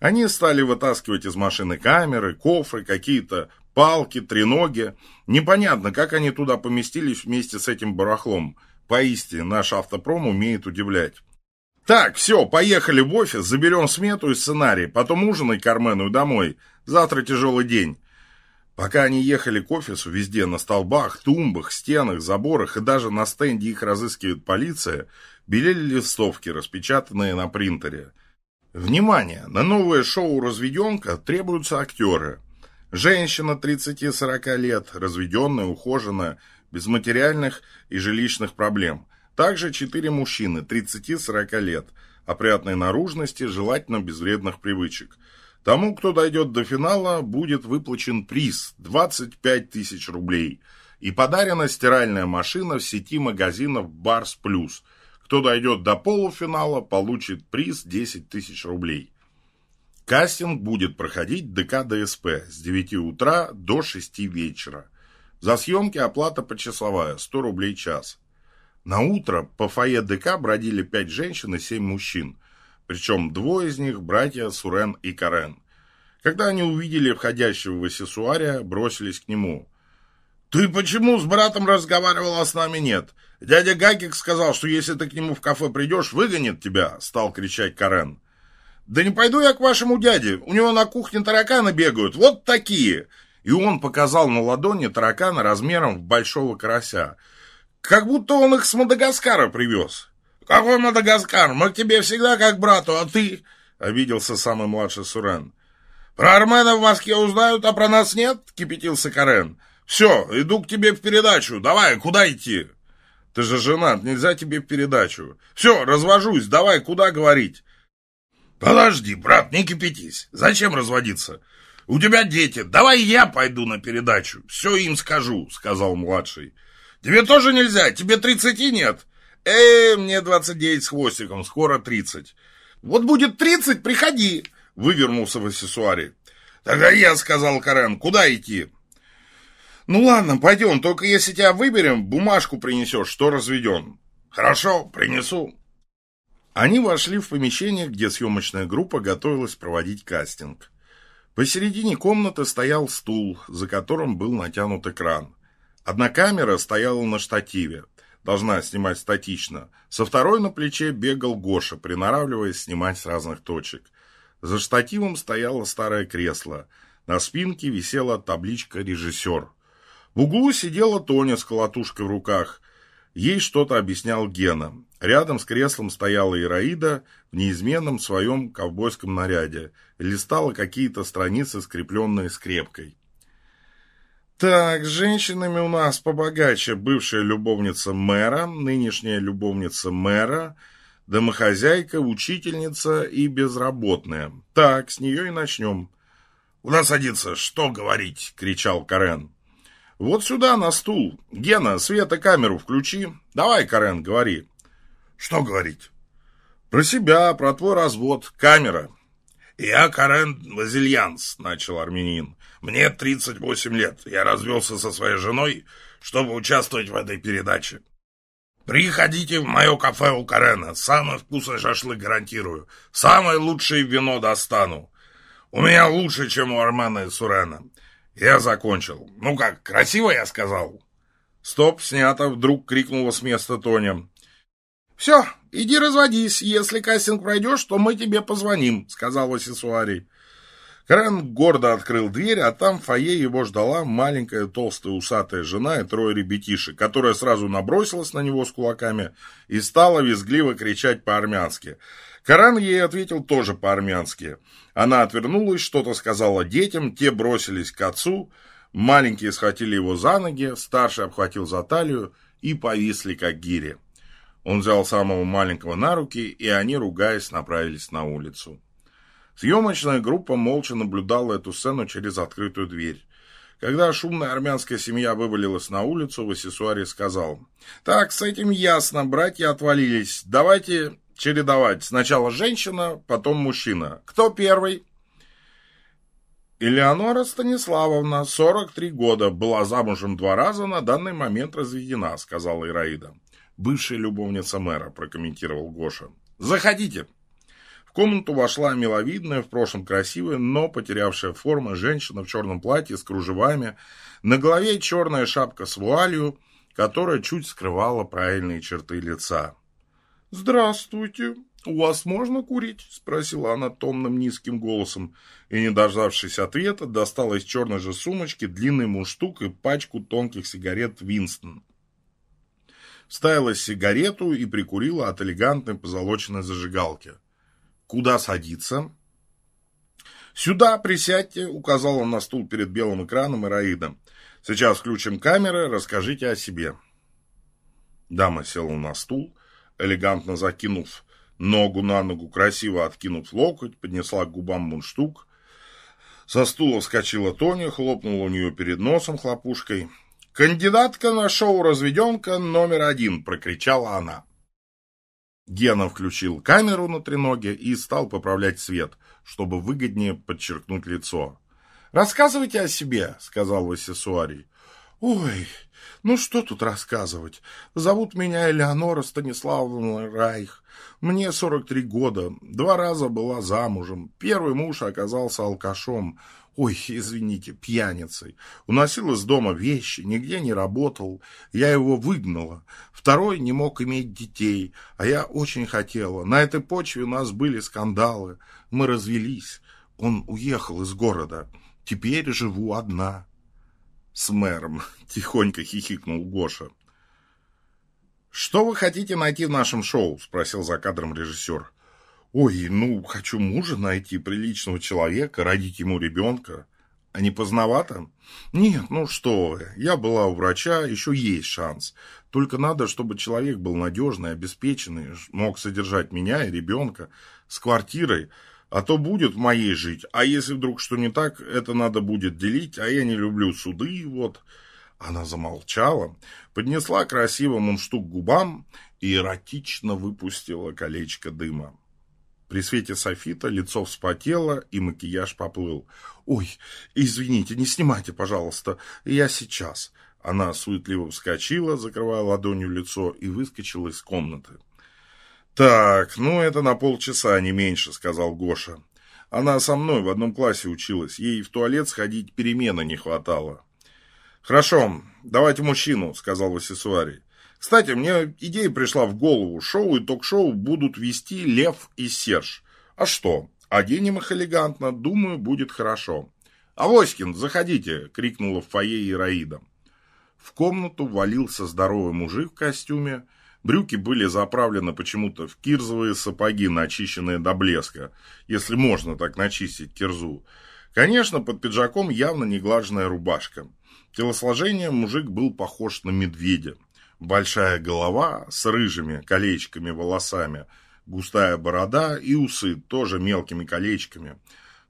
Они стали вытаскивать из машины камеры, кофры, какие-то палки, треноги. Непонятно, как они туда поместились вместе с этим барахлом. Поистине, наш автопром умеет удивлять. Так, все, поехали в офис, заберем смету и сценарий, потом ужинать Кармену домой. Завтра тяжелый день. Пока они ехали к офису, везде на столбах, тумбах, стенах, заборах и даже на стенде их разыскивает полиция, белели листовки, распечатанные на принтере. Внимание! На новое шоу «Разведенка» требуются актеры. Женщина 30-40 лет, разведенная, ухоженная, без материальных и жилищных проблем. Также четыре мужчины 30-40 лет, опрятной наружности, желательно без вредных привычек. Тому, кто дойдет до финала, будет выплачен приз – 25 тысяч рублей. И подарена стиральная машина в сети магазинов «Барс Плюс». Кто дойдет до полуфинала, получит приз 10 тысяч рублей. Кастинг будет проходить ДК ДСП с 9 утра до 6 вечера. За съемки оплата почасовая – 100 рублей час. На утро по фойе ДК бродили 5 женщин и 7 мужчин. Причем двое из них – братья Сурен и Карен. Когда они увидели входящего в Васисуария, бросились к нему. «Ты почему с братом разговаривал, а с нами нет? Дядя Гагик сказал, что если ты к нему в кафе придешь, выгонит тебя!» – стал кричать Карен. «Да не пойду я к вашему дяде, у него на кухне тараканы бегают, вот такие!» И он показал на ладони таракана размером в большого карася. Как будто он их с Мадагаскара привез. «Какой Мадагаскар? Мы к тебе всегда как брату, а ты...» — обиделся самый младший Сурен. «Про Армена в Москве узнают, а про нас нет?» — кипятился Карен. «Все, иду к тебе в передачу. Давай, куда идти?» «Ты же женат, нельзя тебе в передачу. Все, развожусь, давай, куда говорить?» «Подожди, брат, не кипятись. Зачем разводиться? У тебя дети. Давай я пойду на передачу. Все им скажу», — сказал младший. «Тебе тоже нельзя? Тебе тридцати нет?» «Э, мне двадцать девять с хвостиком, скоро тридцать». «Вот будет тридцать, приходи», — вывернулся в аксессуаре. «Тогда я», — сказал Карен, — «куда идти?» «Ну ладно, пойдем, только если тебя выберем, бумажку принесешь, что разведен». «Хорошо, принесу». Они вошли в помещение, где съемочная группа готовилась проводить кастинг. Посередине комнаты стоял стул, за которым был натянут экран. Одна камера стояла на штативе, должна снимать статично. Со второй на плече бегал Гоша, приноравливаясь снимать с разных точек. За штативом стояло старое кресло. На спинке висела табличка «Режиссер». В углу сидела Тоня с колотушкой в руках. Ей что-то объяснял Гена. Рядом с креслом стояла Ираида в неизменном своем ковбойском наряде. Листала какие-то страницы, скрепленные скрепкой. Так, с женщинами у нас побогаче бывшая любовница мэра, нынешняя любовница мэра, домохозяйка, учительница и безработная. Так, с нее и начнем. «Куда садиться? Что говорить?» — кричал Карен. «Вот сюда, на стул. Гена, света камеру включи. Давай, Карен, говори». «Что говорить?» «Про себя, про твой развод. Камера». «Я Карен Вазильянс», — начал армянин. «Мне 38 лет. Я развелся со своей женой, чтобы участвовать в этой передаче. Приходите в мое кафе у Карена. Самый вкусный шашлык гарантирую. Самое лучшее вино достану. У меня лучше, чем у Армана и Сурена. Я закончил. Ну как, красиво я сказал? Стоп, снято, вдруг крикнула с места Тоня. Все, иди разводись. Если кастинг пройдешь, то мы тебе позвоним, сказал Васисуарий. Карен гордо открыл дверь, а там в фойе его ждала маленькая толстая усатая жена и трое ребятишек, которая сразу набросилась на него с кулаками и стала визгливо кричать по-армянски. Карен ей ответил тоже по-армянски. Она отвернулась, что-то сказала детям, те бросились к отцу, маленькие схватили его за ноги, старший обхватил за талию и повисли, как гири. Он взял самого маленького на руки, и они, ругаясь, направились на улицу. Съемочная группа молча наблюдала эту сцену через открытую дверь. Когда шумная армянская семья вывалилась на улицу, Васисуари сказал, «Так, с этим ясно, братья отвалились. Давайте чередовать. Сначала женщина, потом мужчина. Кто первый? Элеонора Станиславовна, 43 года, была замужем два раза, на данный момент разведена, сказала Ираида. Бывшая любовница мэра, прокомментировал Гоша. Заходите. Комнату вошла миловидная, в прошлом красивая, но потерявшая форму женщина в черном платье с кружевами, на голове черная шапка с вуалью, которая чуть скрывала правильные черты лица. «Здравствуйте. У вас можно курить?» – спросила она томным низким голосом, и, не дождавшись ответа, достала из черной же сумочки длинный мундштук и пачку тонких сигарет «Винстон». Вставила сигарету и прикурила от элегантной позолоченной зажигалки. «Куда садиться?» «Сюда присядьте», — указала на стул перед белым экраном Ираида. «Сейчас включим камеры, расскажите о себе». Дама села на стул, элегантно закинув ногу на ногу, красиво откинув локоть, поднесла к губам мундштук. Со стула вскочила Тоня, хлопнула у нее перед носом хлопушкой. «Кандидатка на шоу «Разведенка» номер один!» – прокричала она. Гена включил камеру на треноге и стал поправлять свет, чтобы выгоднее подчеркнуть лицо. «Рассказывайте о себе», — сказал Васисуарий. «Ой, ну что тут рассказывать? Зовут меня Элеонора Станиславовна Райх. Мне 43 года. Два раза была замужем. Первый муж оказался алкашом. Ой, извините, пьяницей. Уносил из дома вещи, нигде не работал. Я его выгнала. Второй не мог иметь детей, а я очень хотела. На этой почве у нас были скандалы. Мы развелись. Он уехал из города. Теперь живу одна с мэром», [LAUGHS] — тихонько хихикнул Гоша. «Что вы хотите найти в нашем шоу?» — спросил за кадром режиссер. «Ой, ну, хочу мужа найти, приличного человека, родить ему ребенка. А не поздновато?» «Нет, ну что вы, я была у врача, еще есть шанс. Только надо, чтобы человек был надежный, обеспеченный, мог содержать меня и ребенка, с квартирой, а то будет в моей жить. А если вдруг что не так, это надо будет делить, а я не люблю суды, вот. Она замолчала, поднесла красиво мундштук к губам и эротично выпустила колечко дыма. При свете софита лицо вспотело, и макияж поплыл. «Ой, извините, не снимайте, пожалуйста, я сейчас». Она суетливо вскочила, закрывая ладонью лицо, и выскочила из комнаты. «Так, ну это на полчаса, не меньше», — сказал Гоша. «Она со мной в одном классе училась. Ей в туалет сходить перемены не хватало». «Хорошо, давайте мужчину», — сказал Васисуарий. «Кстати, мне идея пришла в голову. Шоу и ток-шоу будут вести Лев и Серж. А что? Оденем их элегантно. Думаю, будет хорошо». «Авоськин, заходите!» — крикнула в фойе Ираида. В комнату валился здоровый мужик в костюме. Брюки были заправлены почему-то в кирзовые сапоги, начищенные до блеска, если можно так начистить кирзу. Конечно, под пиджаком явно не глаженная рубашка. Телосложением мужик был похож на медведя. Большая голова с рыжими колечками волосами, густая борода и усы тоже мелкими колечками,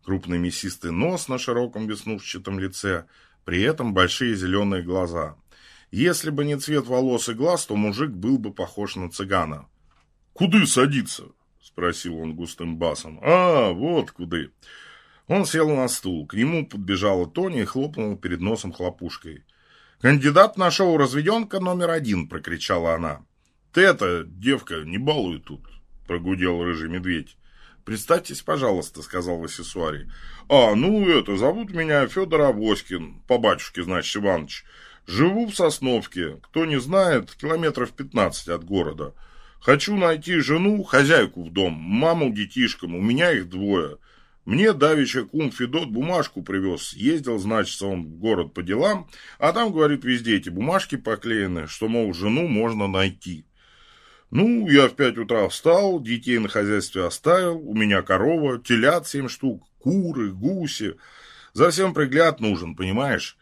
крупный мясистый нос на широком веснушчатом лице, при этом большие зеленые глаза. Если бы не цвет волос и глаз, то мужик был бы похож на цыгана. «Куды садиться?» – спросил он густым басом. «А, вот куды». Он сел на стул. К нему подбежала Тоня и хлопнула перед носом хлопушкой. «Кандидат на шоу «Разведенка» номер один!» – прокричала она. «Ты это, девка, не балуй тут!» – прогудел рыжий медведь. «Представьтесь, пожалуйста», – сказал Васисуарий. «А, ну это, зовут меня Федор Авоськин, по батюшке, значит, Иваныч. Живу в Сосновке, кто не знает, километров пятнадцать от города. Хочу найти жену, хозяйку в дом, маму детишкам, у меня их двое». Мне давеча кум Федот бумажку привез. Ездил, значит, он в город по делам, а там, говорит, везде эти бумажки поклеены, что, мол, жену можно найти. Ну, я в пять утра встал, детей на хозяйстве оставил, у меня корова, телят семь штук, куры, гуси. За всем пригляд нужен, понимаешь?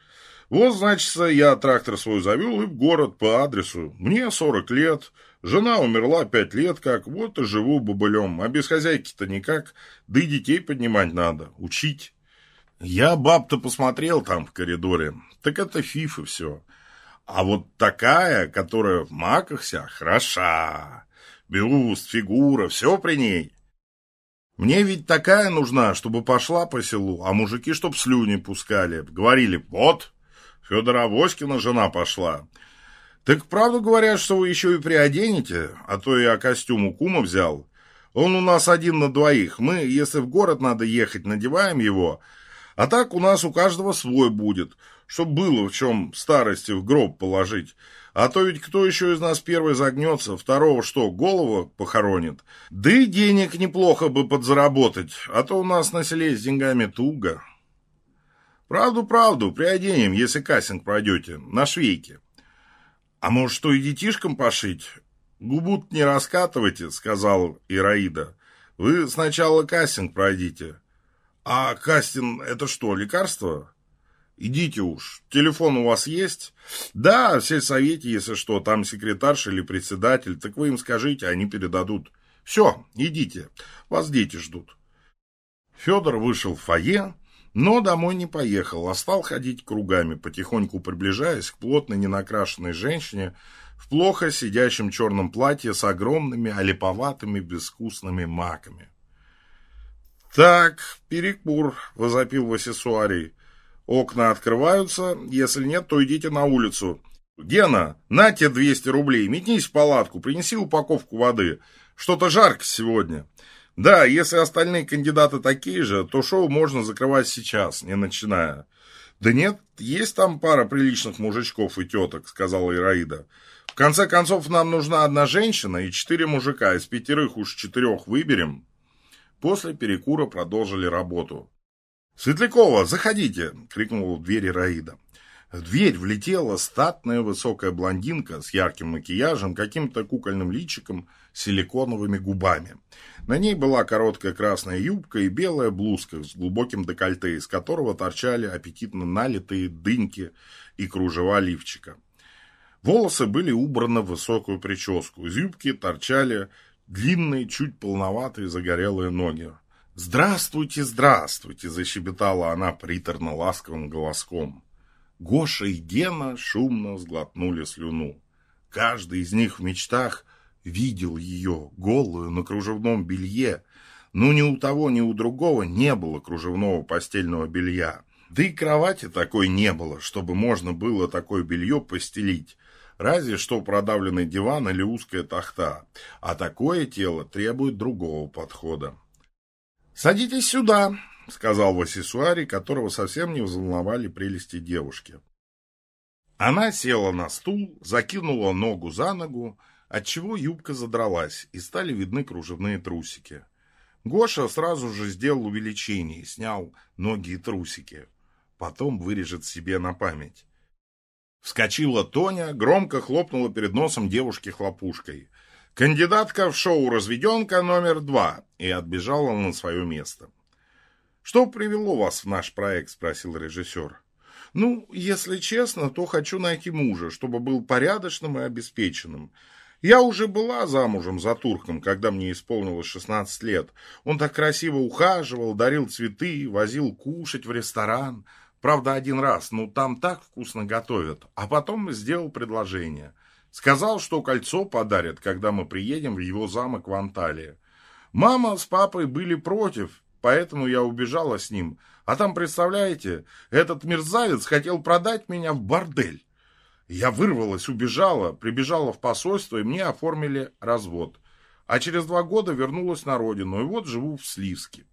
Вот, значит, я трактор свой завел и в город по адресу. Мне сорок лет, Жена умерла пять лет как, вот и живу бобылем, а без хозяйки-то никак, да и детей поднимать надо, учить. Я баб-то посмотрел там в коридоре, так это фифы все. А вот такая, которая в маках вся, хороша. Бюст, фигура, все при ней. Мне ведь такая нужна, чтобы пошла по селу, а мужики чтоб слюни пускали. Говорили, вот, Федора Авоськина жена пошла. Так правду говорят, что вы еще и приоденете, а то я костюм у кума взял. Он у нас один на двоих. Мы, если в город надо ехать, надеваем его. А так у нас у каждого свой будет, чтоб было в чем старости в гроб положить. А то ведь кто еще из нас первый загнется, второго что, голову похоронит? Да и денег неплохо бы подзаработать, а то у нас на селе с деньгами туго. Правду-правду, приоденем, если кастинг пройдете, на швейке. «А может, что и детишкам пошить?» губу не раскатывайте», — сказал Ираида. «Вы сначала кастинг пройдите». «А кастинг — это что, лекарство?» «Идите уж. Телефон у вас есть?» «Да, в сельсовете, если что, там секретарша или председатель, так вы им скажите, они передадут». «Все, идите, вас дети ждут». Федор вышел в фойе, но домой не поехал, а стал ходить кругами, потихоньку приближаясь к плотной ненакрашенной женщине в плохо сидящем черном платье с огромными олиповатыми безвкусными маками. «Так, перекур», — возопил Васисуарий. «Окна открываются, если нет, то идите на улицу. Гена, на тебе 200 рублей, метнись в палатку, принеси упаковку воды. Что-то жарко сегодня». Да, если остальные кандидаты такие же, то шоу можно закрывать сейчас, не начиная. Да нет, есть там пара приличных мужичков и теток, сказала Ираида. В конце концов, нам нужна одна женщина и четыре мужика, из пятерых уж четырех выберем. После перекура продолжили работу. «Светлякова, заходите!» — крикнула в дверь Ираида. В дверь влетела статная высокая блондинка с ярким макияжем, каким-то кукольным личиком, силиконовыми губами. На ней была короткая красная юбка и белая блузка с глубоким декольте, из которого торчали аппетитно налитые дыньки и кружева лифчика. Волосы были убраны в высокую прическу, из юбки торчали длинные, чуть полноватые загорелые ноги. «Здравствуйте, здравствуйте!» – защебетала она приторно-ласковым голоском. Гоша и Гена шумно сглотнули слюну. Каждый из них в мечтах видел ее, голую, на кружевном белье. Но ни у того, ни у другого не было кружевного постельного белья. Да и кровати такой не было, чтобы можно было такое белье постелить. Разве что продавленный диван или узкая тахта. А такое тело требует другого подхода. «Садитесь сюда», — сказал Васисуари, которого совсем не взволновали прелести девушки. Она села на стул, закинула ногу за ногу, отчего юбка задралась, и стали видны кружевные трусики. Гоша сразу же сделал увеличение и снял ноги и трусики. Потом вырежет себе на память. Вскочила Тоня, громко хлопнула перед носом девушки хлопушкой. Кандидатка в шоу «Разведенка» номер два и отбежала на свое место. «Что привело вас в наш проект?» – спросил режиссер. «Ну, если честно, то хочу найти мужа, чтобы был порядочным и обеспеченным. Я уже была замужем за турком, когда мне исполнилось 16 лет. Он так красиво ухаживал, дарил цветы, возил кушать в ресторан. Правда, один раз, но там так вкусно готовят. А потом сделал предложение. Сказал, что кольцо подарит, когда мы приедем в его замок в Анталии. Мама с папой были против, поэтому я убежала с ним. А там, представляете, этот мерзавец хотел продать меня в бордель. Я вырвалась, убежала, прибежала в посольство, и мне оформили развод. А через два года вернулась на родину, и вот живу в Сливске.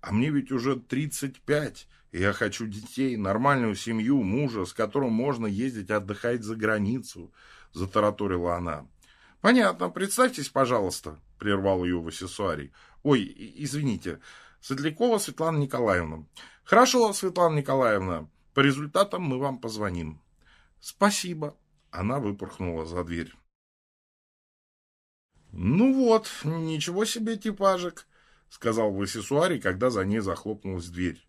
А мне ведь уже 35, и я хочу детей, нормальную семью, мужа, с которым можно ездить отдыхать за границу, затараторила она. Понятно, представьтесь, пожалуйста, прервал ее Васисуарий. Ой, извините, Светлякова Светлана Николаевна. Хорошо, Светлана Николаевна, по результатам мы вам позвоним. Спасибо. Она выпорхнула за дверь. Ну вот, ничего себе типажик, сказал Васисуарий, когда за ней захлопнулась дверь.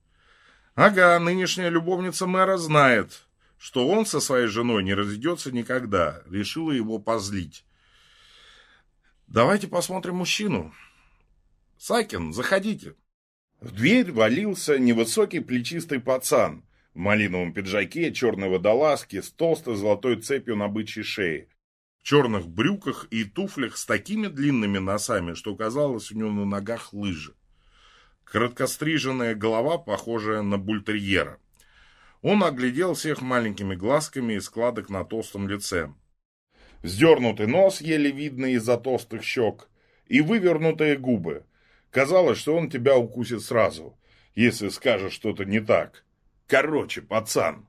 Ага, нынешняя любовница мэра знает, что он со своей женой не разведется никогда, решила его позлить. Давайте посмотрим мужчину. Сакин, заходите. В дверь валился невысокий плечистый пацан в малиновом пиджаке, черной водолазке с толстой золотой цепью на бычьей шее, в черных брюках и туфлях с такими длинными носами, что казалось у него на ногах лыжи. Короткостриженная голова, похожая на бультерьера. Он оглядел всех маленькими глазками и складок на толстом лице. Вздернутый нос, еле видный из-за толстых щек, и вывернутые губы. Казалось, что он тебя укусит сразу, если скажешь что-то не так. Короче, пацан.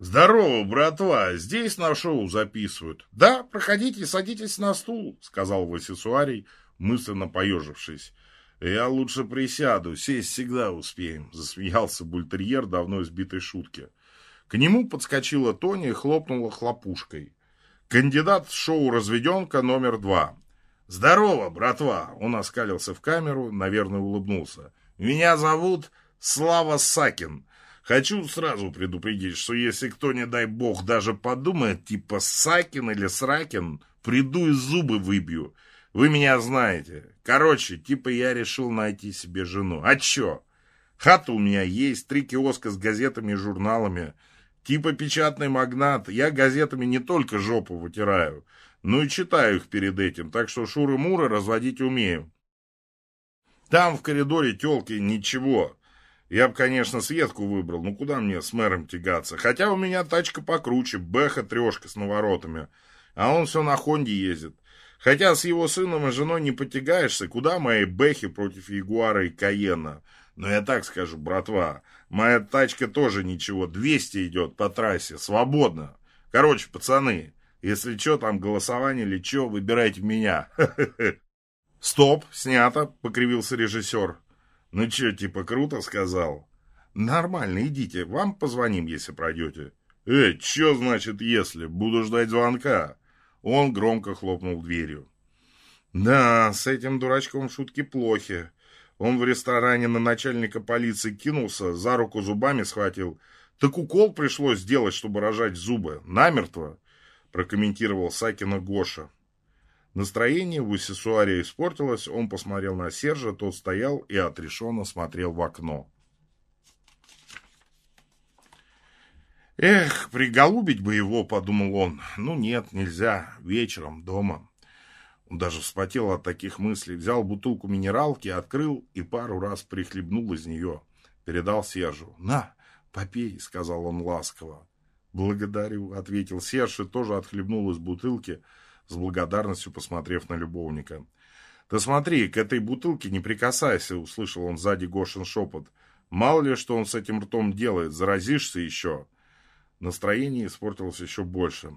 Здорово, братва, здесь на шоу записывают. Да, проходите, садитесь на стул, сказал Васисуарий, мысленно поежившись. Я лучше присяду, сесть всегда успеем, засмеялся бультерьер давно избитой шутки. К нему подскочила Тоня и хлопнула хлопушкой. Кандидат шоу «Разведенка» номер два. «Здорово, братва!» Он оскалился в камеру, наверное, улыбнулся. «Меня зовут Слава Сакин. Хочу сразу предупредить, что если кто, не дай бог, даже подумает, типа Сакин или Сракин, приду и зубы выбью. Вы меня знаете. Короче, типа я решил найти себе жену. А чё? Хата у меня есть, три киоска с газетами и журналами. Типа печатный магнат. Я газетами не только жопу вытираю, но и читаю их перед этим, так что шуры-муры разводить умею. Там в коридоре тёлки ничего. Я бы, конечно, Светку выбрал, но куда мне с мэром тягаться? Хотя у меня тачка покруче, Бэха трешка с наворотами. А он все на Хонде ездит. Хотя с его сыном и женой не потягаешься, куда мои Бэхи против Ягуара и Каена? Но я так скажу, братва, моя тачка тоже ничего, 200 идет по трассе, свободно. Короче, пацаны, если что, там голосование или что, выбирайте меня. [LAUGHS] Стоп, снято, покривился режиссер. Ну что, типа круто сказал? Нормально, идите, вам позвоним, если пройдете. Э, что значит если? Буду ждать звонка. Он громко хлопнул дверью. Да, с этим дурачком шутки плохи. Он в ресторане на начальника полиции кинулся, за руку зубами схватил. Так укол пришлось сделать, чтобы рожать зубы. Намертво, прокомментировал Сакина Гоша. Настроение у Сесуария испортилось, он посмотрел на Сержа, тот стоял и отрешенно смотрел в окно. «Эх, приголубить бы его», — подумал он. «Ну нет, нельзя, вечером, дома». Он даже вспотел от таких мыслей, взял бутылку минералки, открыл и пару раз прихлебнул из нее. Передал Сержу. «На, попей», — сказал он ласково. «Благодарю», — ответил Серж и тоже отхлебнул из бутылки, — с благодарностью посмотрев на любовника. «Да смотри, к этой бутылке не прикасайся», — услышал он сзади Гошин шепот. «Мало ли, что он с этим ртом делает, заразишься еще». Настроение испортилось еще больше.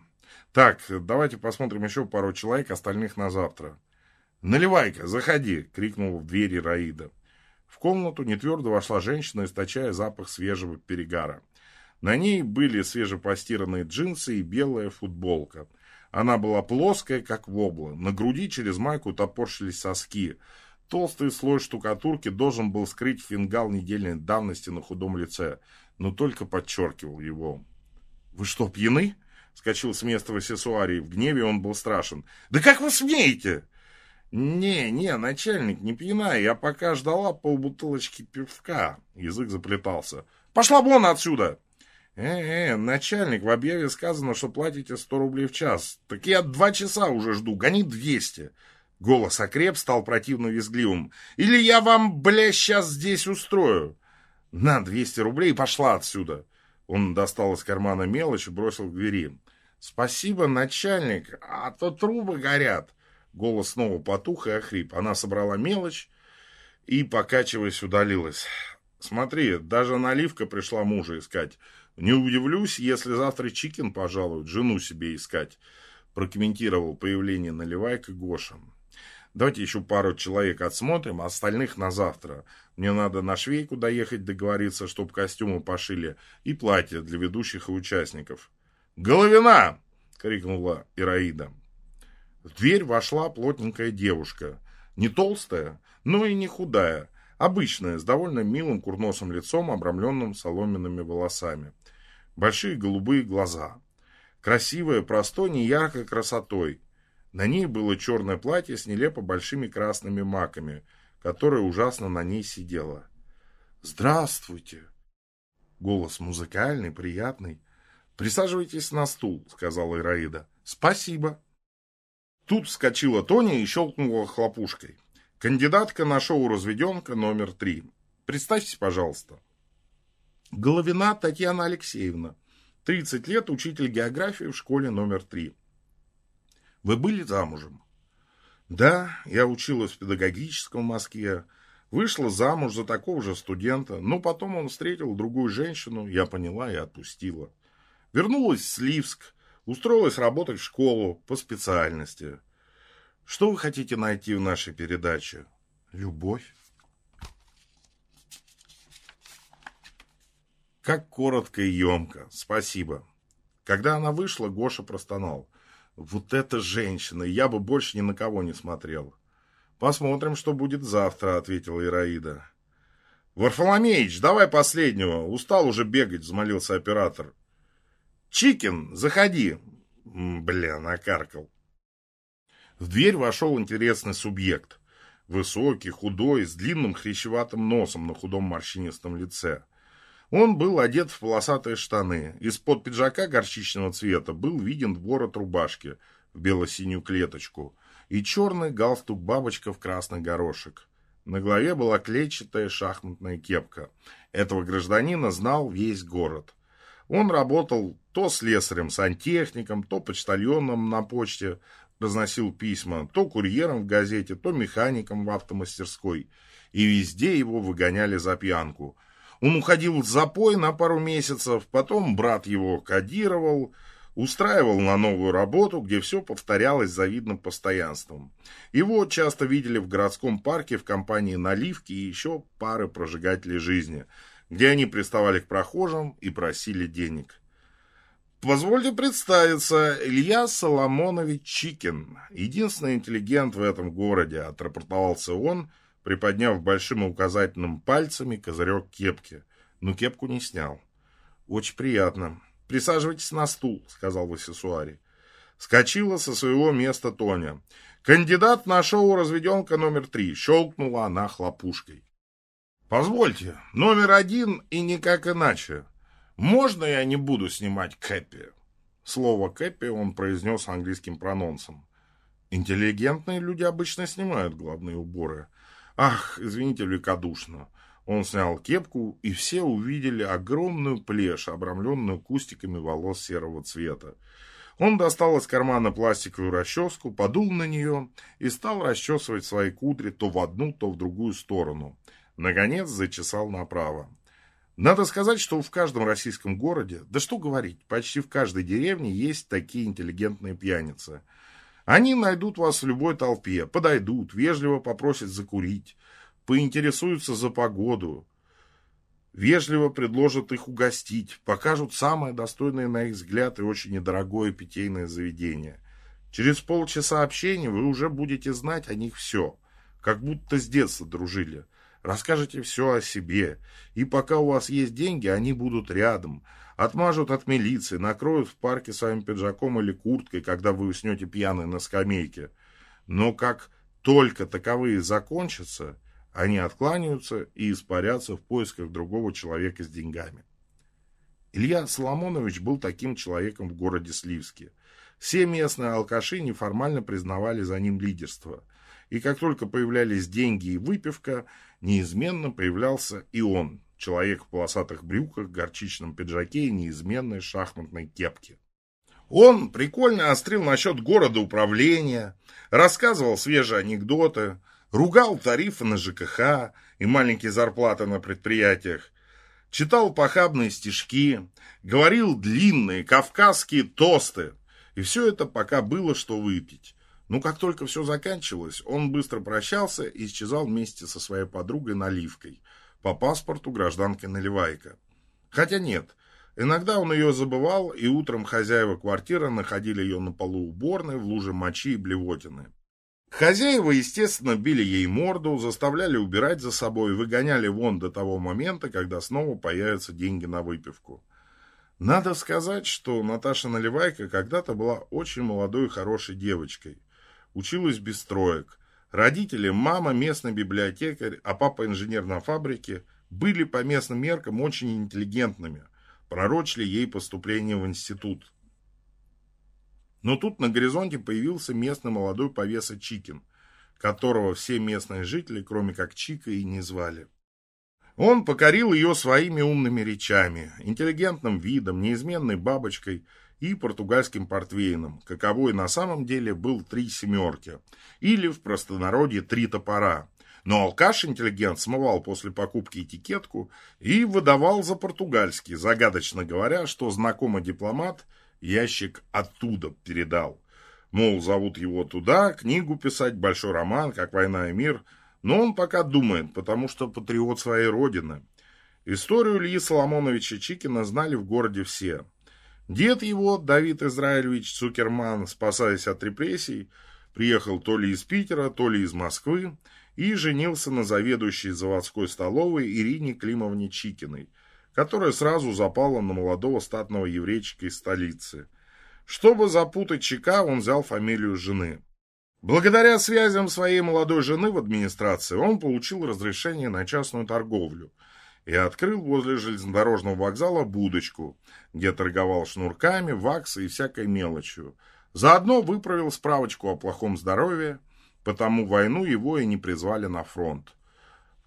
«Так, давайте посмотрим еще пару человек, остальных на завтра». «Наливай-ка, заходи!» — крикнул в двери Раида. В комнату нетвердо вошла женщина, источая запах свежего перегара. На ней были свежепостиранные джинсы и белая футболка. Она была плоская, как вобла. На груди через майку топорщились соски. Толстый слой штукатурки должен был скрыть фингал недельной давности на худом лице, но только подчеркивал его. «Вы что, пьяны?» — скачал с места Васисуарий. В гневе он был страшен. «Да как вы смеете?» «Не, не, начальник, не пьяна, я пока ждала полбутылочки пивка». Язык заплетался. «Пошла вон отсюда!» «Э-э, начальник, в объяве сказано, что платите сто рублей в час. Так я два часа уже жду, гони двести». Голос окреп, стал противно визгливым. «Или я вам, бля, сейчас здесь устрою». «На, двести рублей, пошла отсюда». Он достал из кармана мелочь и бросил к двери. «Спасибо, начальник, а то трубы горят». Голос снова потух и охрип. Она собрала мелочь и, покачиваясь, удалилась. «Смотри, даже наливка пришла мужа искать. Не удивлюсь, если завтра Чикин пожалует жену себе искать», прокомментировал появление наливайка Гоша. Давайте еще пару человек отсмотрим, а остальных на завтра. Мне надо на швейку доехать договориться, чтобы костюмы пошили и платья для ведущих и участников. «Головина!» — крикнула Ираида. В дверь вошла плотненькая девушка. Не толстая, но и не худая. Обычная, с довольно милым курносым лицом, обрамленным соломенными волосами. Большие голубые глаза. Красивая, простой, неяркой красотой. На ней было черное платье с нелепо большими красными маками, которое ужасно на ней сидело. «Здравствуйте!» Голос музыкальный, приятный. «Присаживайтесь на стул», — сказала Ираида. «Спасибо». Тут вскочила Тоня и щелкнула хлопушкой. Кандидатка на шоу «Разведенка» номер три. Представьтесь, пожалуйста. Головина Татьяна Алексеевна. 30 лет, учитель географии в школе номер три. Вы были замужем? Да, я училась в педагогическом Москве. Вышла замуж за такого же студента, но потом он встретил другую женщину, я поняла и отпустила. Вернулась в Сливск, устроилась работать в школу по специальности. Что вы хотите найти в нашей передаче? Любовь. Как коротко и емко. Спасибо. Когда она вышла, Гоша простонал. Вот эта женщина, я бы больше ни на кого не смотрел. Посмотрим, что будет завтра, ответила Ираида. Варфоломеич, давай последнего. Устал уже бегать, взмолился оператор. Чикин, заходи. Бля, накаркал. В дверь вошел интересный субъект. Высокий, худой, с длинным хрящеватым носом на худом морщинистом лице. Он был одет в полосатые штаны. Из-под пиджака горчичного цвета был виден ворот рубашки в бело-синюю клеточку и черный галстук-бабочка в красный горошек. На голове была клетчатая шахматная кепка. Этого гражданина знал весь город. Он работал то слесарем-сантехником, то почтальоном на почте, разносил письма, то курьером в газете, то механиком в автомастерской. И везде его выгоняли за пьянку – он уходил в запой на пару месяцев, потом брат его кодировал, устраивал на новую работу, где все повторялось завидным постоянством. Его часто видели в городском парке в компании наливки и еще пары прожигателей жизни, где они приставали к прохожим и просили денег. Позвольте представиться, Илья Соломонович Чикин, единственный интеллигент в этом городе, отрапортовался он, приподняв большим и указательным пальцами козырек кепки, но кепку не снял. «Очень приятно. Присаживайтесь на стул», — сказал Васисуари. Скочила со своего места Тоня. «Кандидат на шоу «Разведенка» номер три», — щелкнула она хлопушкой. «Позвольте, номер один и никак иначе. Можно я не буду снимать Кэппи?» Слово «Кэппи» он произнес английским прононсом. Интеллигентные люди обычно снимают головные уборы — Ах, извините великодушно. Он снял кепку, и все увидели огромную плешь, обрамленную кустиками волос серого цвета. Он достал из кармана пластиковую расческу, подул на нее и стал расчесывать свои кудри то в одну, то в другую сторону. Наконец зачесал направо. Надо сказать, что в каждом российском городе, да что говорить, почти в каждой деревне есть такие интеллигентные пьяницы – они найдут вас в любой толпе, подойдут, вежливо попросят закурить, поинтересуются за погоду. вежливо предложат их угостить, покажут самое достойное на их взгляд и очень недорогое питейное заведение. Через полчаса общения вы уже будете знать о них все, как будто с детства дружили. Расскажете все о себе, и пока у вас есть деньги, они будут рядом. Отмажут от милиции, накроют в парке своим пиджаком или курткой, когда вы уснете пьяный на скамейке. Но как только таковые закончатся, они откланяются и испарятся в поисках другого человека с деньгами. Илья Соломонович был таким человеком в городе Сливске. Все местные алкаши неформально признавали за ним лидерство. И как только появлялись деньги и выпивка, неизменно появлялся и он, человек в полосатых брюках, горчичном пиджаке и неизменной шахматной кепке. Он прикольно острил насчет города управления, рассказывал свежие анекдоты, ругал тарифы на ЖКХ и маленькие зарплаты на предприятиях, читал похабные стишки, говорил длинные кавказские тосты. И все это пока было что выпить. Но как только все заканчивалось, он быстро прощался и исчезал вместе со своей подругой Наливкой, по паспорту гражданки Наливайка. Хотя нет, иногда он ее забывал, и утром хозяева квартиры находили ее на полу уборной в луже мочи и блевотины. Хозяева, естественно, били ей морду, заставляли убирать за собой, выгоняли вон до того момента, когда снова появятся деньги на выпивку. Надо сказать, что Наташа Наливайка когда-то была очень молодой и хорошей девочкой. Училась без строек. Родители, мама местный библиотекарь, а папа инженер на фабрике, были по местным меркам очень интеллигентными, пророчили ей поступление в институт. Но тут на горизонте появился местный молодой повеса Чикин, которого все местные жители, кроме как Чика, и не звали. Он покорил ее своими умными речами, интеллигентным видом, неизменной бабочкой и португальским портвейном, каковой на самом деле был три семерки, или в простонародье три топора. Но алкаш-интеллигент смывал после покупки этикетку и выдавал за португальский, загадочно говоря, что знакомый дипломат – ящик оттуда передал. Мол, зовут его туда, книгу писать, большой роман, как «Война и мир». Но он пока думает, потому что патриот своей родины. Историю Ильи Соломоновича Чикина знали в городе все. Дед его, Давид Израилевич Цукерман, спасаясь от репрессий, приехал то ли из Питера, то ли из Москвы и женился на заведующей заводской столовой Ирине Климовне Чикиной – которая сразу запала на молодого статного еврейчика из столицы. Чтобы запутать ЧК, он взял фамилию жены. Благодаря связям своей молодой жены в администрации он получил разрешение на частную торговлю и открыл возле железнодорожного вокзала будочку, где торговал шнурками, ваксой и всякой мелочью. Заодно выправил справочку о плохом здоровье, потому войну его и не призвали на фронт.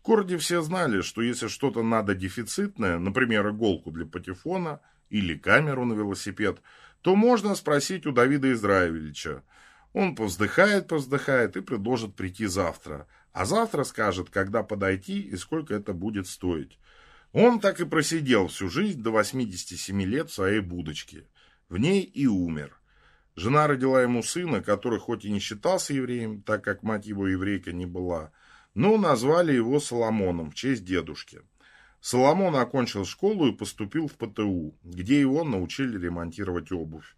В городе все знали, что если что-то надо дефицитное, например, иголку для патефона или камеру на велосипед, то можно спросить у Давида Израилевича. Он повздыхает, повздыхает и предложит прийти завтра. А завтра скажет, когда подойти и сколько это будет стоить. Он так и просидел всю жизнь до 87 лет в своей будочке. В ней и умер. Жена родила ему сына, который хоть и не считался евреем, так как мать его еврейка не была, ну, назвали его Соломоном в честь дедушки. Соломон окончил школу и поступил в ПТУ, где его научили ремонтировать обувь.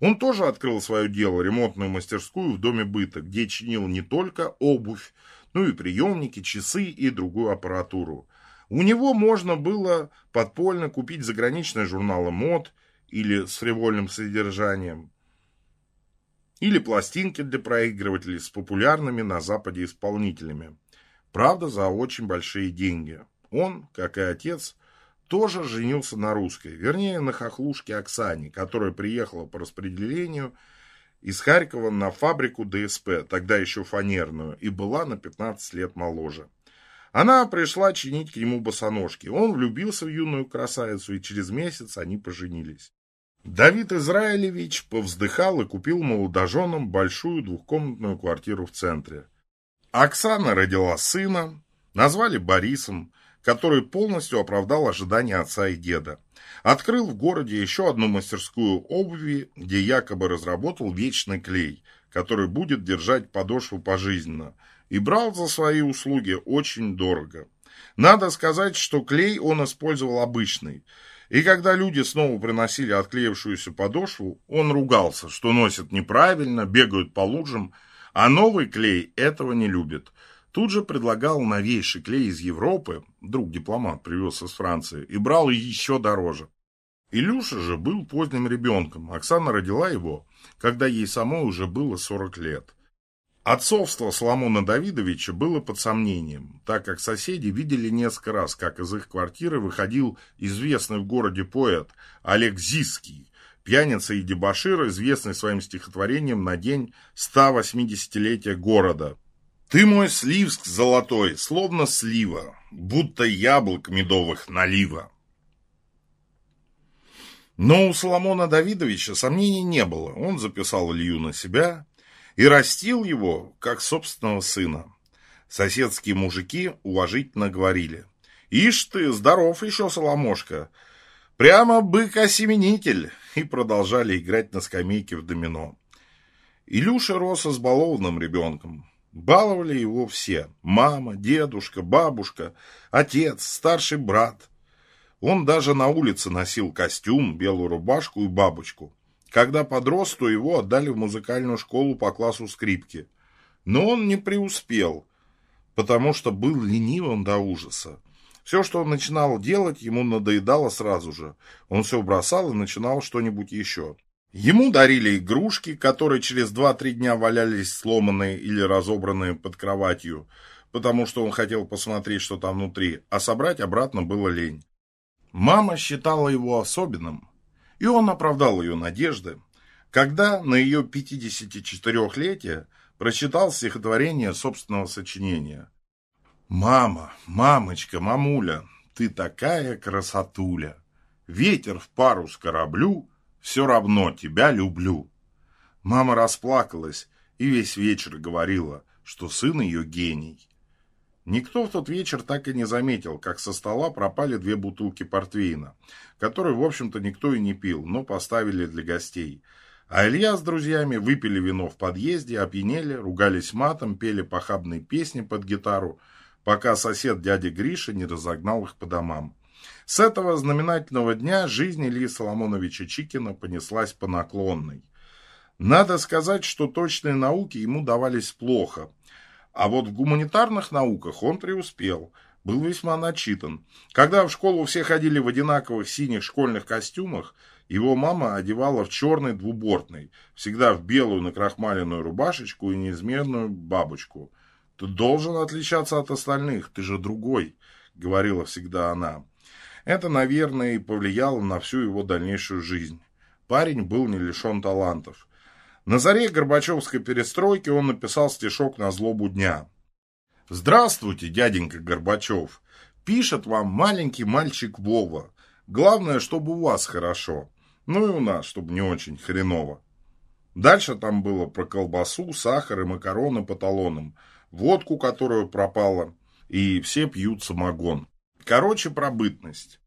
Он тоже открыл свое дело, ремонтную мастерскую в доме быта, где чинил не только обувь, но и приемники, часы и другую аппаратуру. У него можно было подпольно купить заграничные журналы мод или с фривольным содержанием, или пластинки для проигрывателей с популярными на Западе исполнителями. Правда, за очень большие деньги. Он, как и отец, тоже женился на русской, вернее, на хохлушке Оксане, которая приехала по распределению из Харькова на фабрику ДСП, тогда еще фанерную, и была на 15 лет моложе. Она пришла чинить к нему босоножки. Он влюбился в юную красавицу, и через месяц они поженились. Давид Израилевич повздыхал и купил молодоженам большую двухкомнатную квартиру в центре – Оксана родила сына, назвали Борисом, который полностью оправдал ожидания отца и деда. Открыл в городе еще одну мастерскую обуви, где якобы разработал вечный клей, который будет держать подошву пожизненно, и брал за свои услуги очень дорого. Надо сказать, что клей он использовал обычный. И когда люди снова приносили отклеившуюся подошву, он ругался, что носят неправильно, бегают по лужам, а новый клей этого не любит. Тут же предлагал новейший клей из Европы, друг дипломат привез из Франции, и брал еще дороже. Илюша же был поздним ребенком. Оксана родила его, когда ей самой уже было 40 лет. Отцовство Соломона Давидовича было под сомнением, так как соседи видели несколько раз, как из их квартиры выходил известный в городе поэт Олег Зиский, пьяница и дебошир, известный своим стихотворением на день 180-летия города. «Ты мой Сливск золотой, словно слива, будто яблок медовых налива». Но у Соломона Давидовича сомнений не было. Он записал Илью на себя и растил его, как собственного сына. Соседские мужики уважительно говорили. «Ишь ты, здоров еще, Соломошка! Прямо бык-осеменитель!» И продолжали играть на скамейке в домино. Илюша рос избалованным ребенком. Баловали его все – мама, дедушка, бабушка, отец, старший брат – он даже на улице носил костюм, белую рубашку и бабочку. Когда подрос, то его отдали в музыкальную школу по классу скрипки. Но он не преуспел, потому что был ленивым до ужаса. Все, что он начинал делать, ему надоедало сразу же. Он все бросал и начинал что-нибудь еще. Ему дарили игрушки, которые через 2-3 дня валялись сломанные или разобранные под кроватью, потому что он хотел посмотреть, что там внутри, а собрать обратно было лень. Мама считала его особенным, и он оправдал ее надежды, когда на ее 54-летие прочитал стихотворение собственного сочинения. «Мама, мамочка, мамуля, ты такая красотуля! Ветер в пару с кораблю, все равно тебя люблю!» Мама расплакалась и весь вечер говорила, что сын ее гений. Никто в тот вечер так и не заметил, как со стола пропали две бутылки портвейна, которые, в общем-то, никто и не пил, но поставили для гостей. А Илья с друзьями выпили вино в подъезде, опьянели, ругались матом, пели похабные песни под гитару, пока сосед дядя Гриша не разогнал их по домам. С этого знаменательного дня жизнь Ильи Соломоновича Чикина понеслась по наклонной. Надо сказать, что точные науки ему давались плохо – а вот в гуманитарных науках он преуспел, был весьма начитан. Когда в школу все ходили в одинаковых синих школьных костюмах, его мама одевала в черный двубортный, всегда в белую накрахмаленную рубашечку и неизменную бабочку. «Ты должен отличаться от остальных, ты же другой», — говорила всегда она. Это, наверное, и повлияло на всю его дальнейшую жизнь. Парень был не лишен талантов. На заре Горбачевской перестройки он написал стишок на злобу дня. «Здравствуйте, дяденька Горбачев. Пишет вам маленький мальчик Вова. Главное, чтобы у вас хорошо. Ну и у нас, чтобы не очень хреново». Дальше там было про колбасу, сахар и макароны по талонам, водку, которую пропала, и все пьют самогон. Короче, про бытность.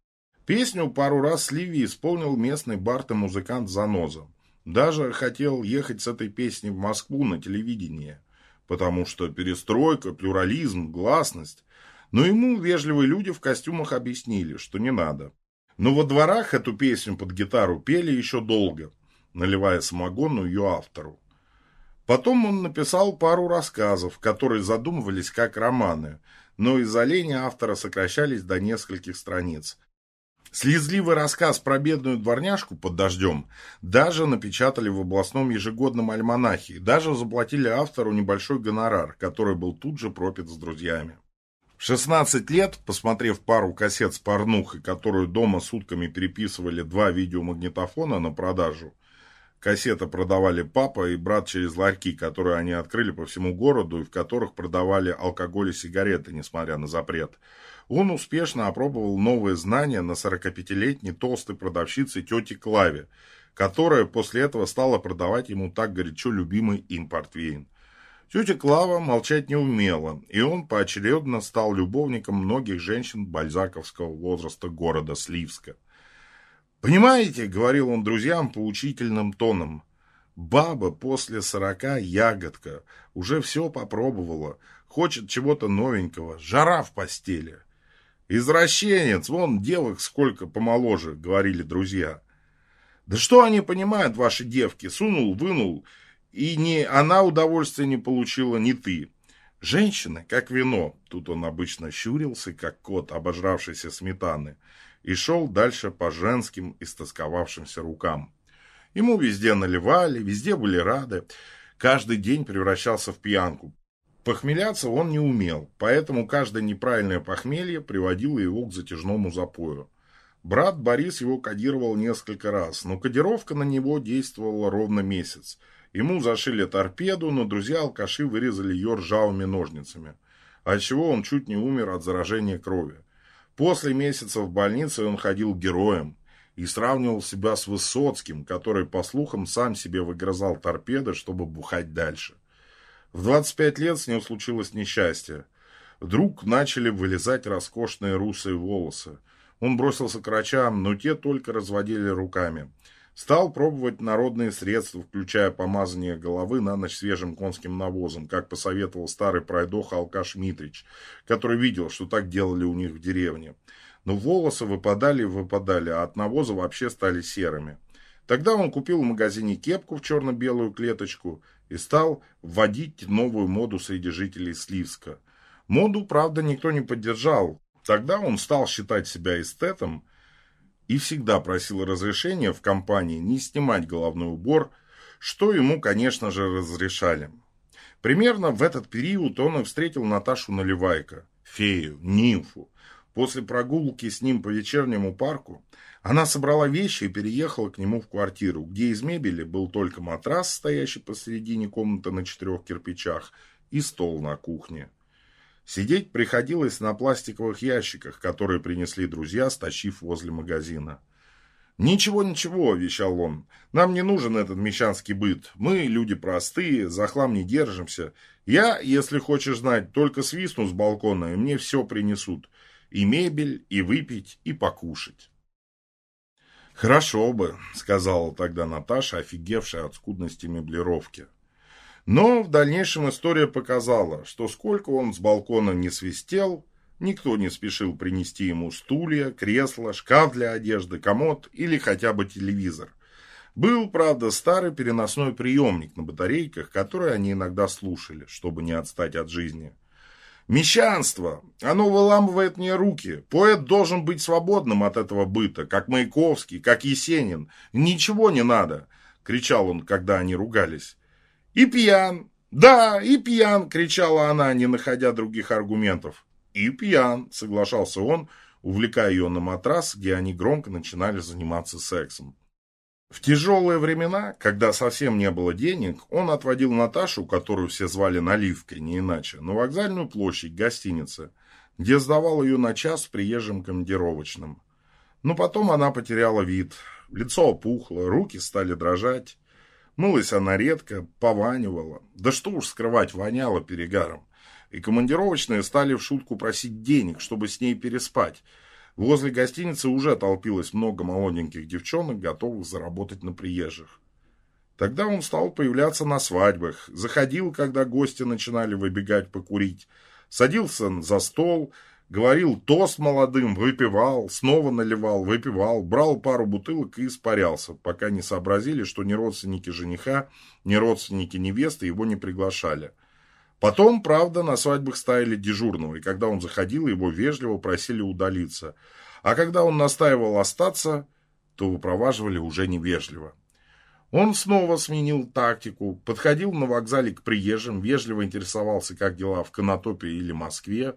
Песню пару раз Сливи исполнил местный бард и музыкант Заноза. Даже хотел ехать с этой песней в Москву на телевидение, потому что перестройка, плюрализм, гласность. Но ему вежливые люди в костюмах объяснили, что не надо. Но во дворах эту песню под гитару пели еще долго, наливая самогону ее автору. Потом он написал пару рассказов, которые задумывались как романы, но из-за лени автора сокращались до нескольких страниц, Слезливый рассказ про бедную дворняжку под дождем даже напечатали в областном ежегодном альманахе, даже заплатили автору небольшой гонорар, который был тут же пропит с друзьями. В 16 лет, посмотрев пару кассет с порнухой, которую дома сутками переписывали два видеомагнитофона на продажу, кассеты продавали папа и брат через ларьки, которые они открыли по всему городу и в которых продавали алкоголь и сигареты, несмотря на запрет – он успешно опробовал новые знания на 45-летней толстой продавщице тете Клаве, которая после этого стала продавать ему так горячо любимый им портвейн. Тетя Клава молчать не умела, и он поочередно стал любовником многих женщин бальзаковского возраста города Сливска. «Понимаете, — говорил он друзьям поучительным тоном, — баба после сорока ягодка, уже все попробовала, хочет чего-то новенького, жара в постели. «Извращенец, вон девок сколько помоложе», — говорили друзья. «Да что они понимают, ваши девки? Сунул, вынул, и ни она удовольствия не получила, ни ты. Женщины, как вино». Тут он обычно щурился, как кот, обожравшийся сметаны, и шел дальше по женским истосковавшимся рукам. Ему везде наливали, везде были рады. Каждый день превращался в пьянку. Похмеляться он не умел, поэтому каждое неправильное похмелье приводило его к затяжному запою. Брат Борис его кодировал несколько раз, но кодировка на него действовала ровно месяц. Ему зашили торпеду, но друзья-алкаши вырезали ее ржавыми ножницами, отчего он чуть не умер от заражения крови. После месяца в больнице он ходил героем и сравнивал себя с Высоцким, который, по слухам, сам себе выгрызал торпеды, чтобы бухать дальше. В 25 лет с ним случилось несчастье. Вдруг начали вылезать роскошные русые волосы. Он бросился к врачам, но те только разводили руками. Стал пробовать народные средства, включая помазание головы на ночь свежим конским навозом, как посоветовал старый пройдох Алкаш Митрич, который видел, что так делали у них в деревне. Но волосы выпадали и выпадали, а от навоза вообще стали серыми. Тогда он купил в магазине кепку в черно-белую клеточку и стал вводить новую моду среди жителей Сливска. Моду, правда, никто не поддержал. Тогда он стал считать себя эстетом и всегда просил разрешения в компании не снимать головной убор, что ему, конечно же, разрешали. Примерно в этот период он и встретил Наташу Наливайко, фею, нимфу. После прогулки с ним по вечернему парку она собрала вещи и переехала к нему в квартиру, где из мебели был только матрас, стоящий посередине комнаты на четырех кирпичах, и стол на кухне. Сидеть приходилось на пластиковых ящиках, которые принесли друзья, стащив возле магазина. «Ничего, ничего», – вещал он, – «нам не нужен этот мещанский быт. Мы люди простые, за хлам не держимся. Я, если хочешь знать, только свистну с балкона, и мне все принесут. И мебель, и выпить, и покушать». «Хорошо бы», — сказала тогда Наташа, офигевшая от скудности меблировки. Но в дальнейшем история показала, что сколько он с балкона не свистел, никто не спешил принести ему стулья, кресла, шкаф для одежды, комод или хотя бы телевизор. Был, правда, старый переносной приемник на батарейках, который они иногда слушали, чтобы не отстать от жизни. Мещанство! Оно выламывает мне руки. Поэт должен быть свободным от этого быта, как Маяковский, как Есенин. Ничего не надо, кричал он, когда они ругались. И пьян. Да, и пьян, кричала она, не находя других аргументов. И пьян, соглашался он, увлекая ее на матрас, где они громко начинали заниматься сексом. В тяжелые времена, когда совсем не было денег, он отводил Наташу, которую все звали Наливкой, не иначе, на вокзальную площадь гостиницы, где сдавал ее на час приезжим командировочным. Но потом она потеряла вид, лицо опухло, руки стали дрожать. Мылась она редко, пованивала, да что уж скрывать, воняла перегаром. И командировочные стали в шутку просить денег, чтобы с ней переспать – Возле гостиницы уже толпилось много молоденьких девчонок, готовых заработать на приезжих. Тогда он стал появляться на свадьбах, заходил, когда гости начинали выбегать покурить, садился за стол, говорил тост молодым, выпивал, снова наливал, выпивал, брал пару бутылок и испарялся, пока не сообразили, что ни родственники жениха, ни родственники невесты его не приглашали. Потом, правда, на свадьбах ставили дежурного, и когда он заходил, его вежливо просили удалиться. А когда он настаивал остаться, то выпроваживали уже невежливо. Он снова сменил тактику, подходил на вокзале к приезжим, вежливо интересовался, как дела в Конотопе или Москве,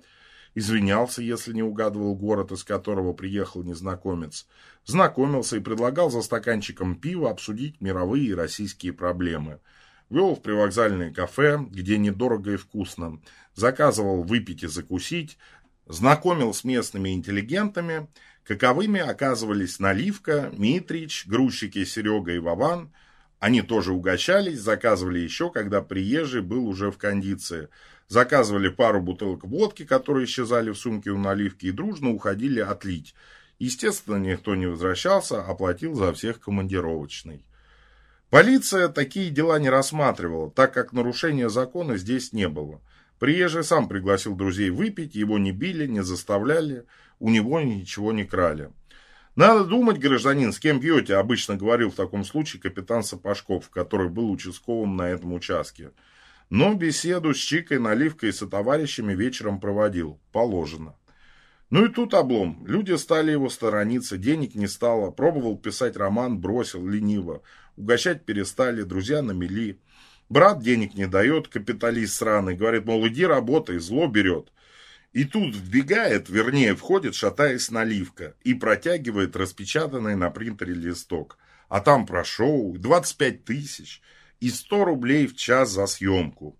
извинялся, если не угадывал город, из которого приехал незнакомец, знакомился и предлагал за стаканчиком пива обсудить мировые и российские проблемы – Вел в привокзальное кафе, где недорого и вкусно. Заказывал выпить и закусить. Знакомил с местными интеллигентами. Каковыми оказывались Наливка, Митрич, грузчики Серега и Вован. Они тоже угощались, заказывали еще, когда приезжий был уже в кондиции. Заказывали пару бутылок водки, которые исчезали в сумке у Наливки, и дружно уходили отлить. Естественно, никто не возвращался, оплатил за всех командировочный. Полиция такие дела не рассматривала, так как нарушения закона здесь не было. Приезжий сам пригласил друзей выпить, его не били, не заставляли, у него ничего не крали. «Надо думать, гражданин, с кем пьете», обычно говорил в таком случае капитан Сапожков, который был участковым на этом участке. Но беседу с Чикой, Наливкой и со товарищами вечером проводил. Положено. Ну и тут облом. Люди стали его сторониться, денег не стало. Пробовал писать роман, бросил лениво. Угощать перестали, друзья намели. Брат денег не дает, капиталист сраный. Говорит, мол, иди работай, зло берет. И тут вбегает, вернее, входит, шатаясь наливка, и протягивает распечатанный на принтере листок. А там про шоу 25 тысяч и 100 рублей в час за съемку.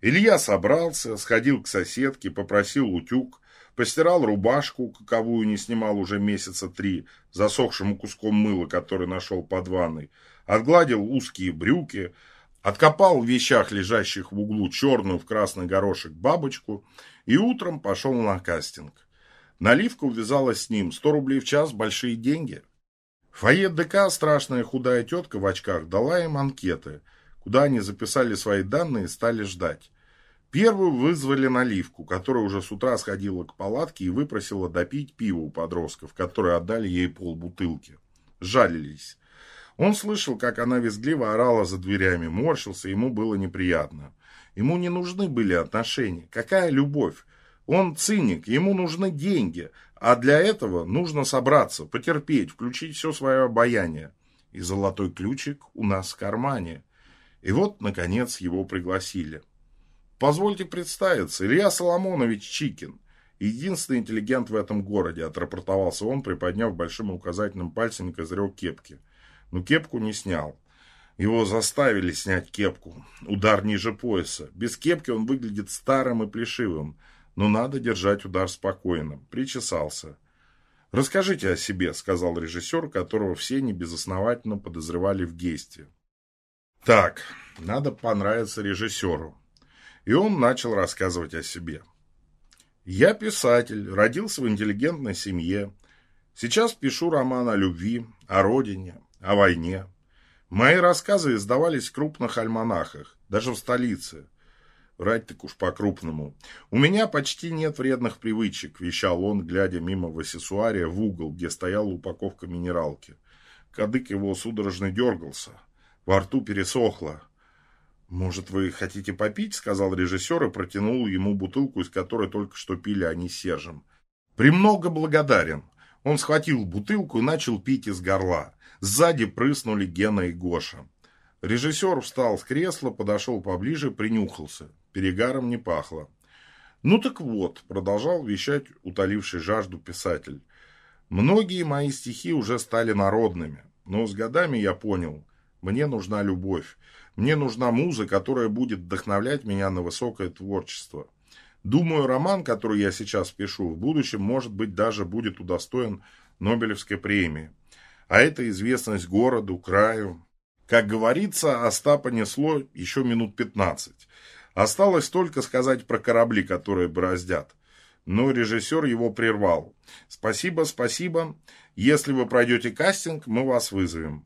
Илья собрался, сходил к соседке, попросил утюг, постирал рубашку, каковую не снимал уже месяца три, засохшему куском мыла, который нашел под ванной, отгладил узкие брюки, откопал в вещах, лежащих в углу, черную в красный горошек бабочку и утром пошел на кастинг. Наливка увязалась с ним. Сто рублей в час – большие деньги. Фойе ДК страшная худая тетка в очках дала им анкеты, куда они записали свои данные и стали ждать. Первую вызвали наливку, которая уже с утра сходила к палатке и выпросила допить пиво у подростков, которые отдали ей полбутылки. Жалились. Он слышал, как она визгливо орала за дверями, морщился, ему было неприятно. Ему не нужны были отношения. Какая любовь? Он циник, ему нужны деньги, а для этого нужно собраться, потерпеть, включить все свое обаяние. И золотой ключик у нас в кармане. И вот, наконец, его пригласили. Позвольте представиться, Илья Соломонович Чикин. Единственный интеллигент в этом городе, отрапортовался он, приподняв большим указательным пальцем козырек кепки но кепку не снял. Его заставили снять кепку. Удар ниже пояса. Без кепки он выглядит старым и плешивым. Но надо держать удар спокойно. Причесался. «Расскажите о себе», — сказал режиссер, которого все небезосновательно подозревали в гесте. «Так, надо понравиться режиссеру». И он начал рассказывать о себе. «Я писатель, родился в интеллигентной семье. Сейчас пишу роман о любви, о родине, о войне. Мои рассказы издавались в крупных альманахах, даже в столице. Врать так уж по-крупному. У меня почти нет вредных привычек, вещал он, глядя мимо Васисуария в угол, где стояла упаковка минералки. Кадык его судорожно дергался. Во рту пересохло. «Может, вы хотите попить?» – сказал режиссер и протянул ему бутылку, из которой только что пили они с Сержем. «Премного благодарен». Он схватил бутылку и начал пить из горла. Сзади прыснули Гена и Гоша. Режиссер встал с кресла, подошел поближе, принюхался. Перегаром не пахло. «Ну так вот», — продолжал вещать утоливший жажду писатель. «Многие мои стихи уже стали народными, но с годами я понял, мне нужна любовь, мне нужна муза, которая будет вдохновлять меня на высокое творчество. Думаю, роман, который я сейчас пишу, в будущем, может быть, даже будет удостоен Нобелевской премии а это известность городу, краю. Как говорится, Остапа несло еще минут пятнадцать. Осталось только сказать про корабли, которые бороздят. Но режиссер его прервал. «Спасибо, спасибо. Если вы пройдете кастинг, мы вас вызовем».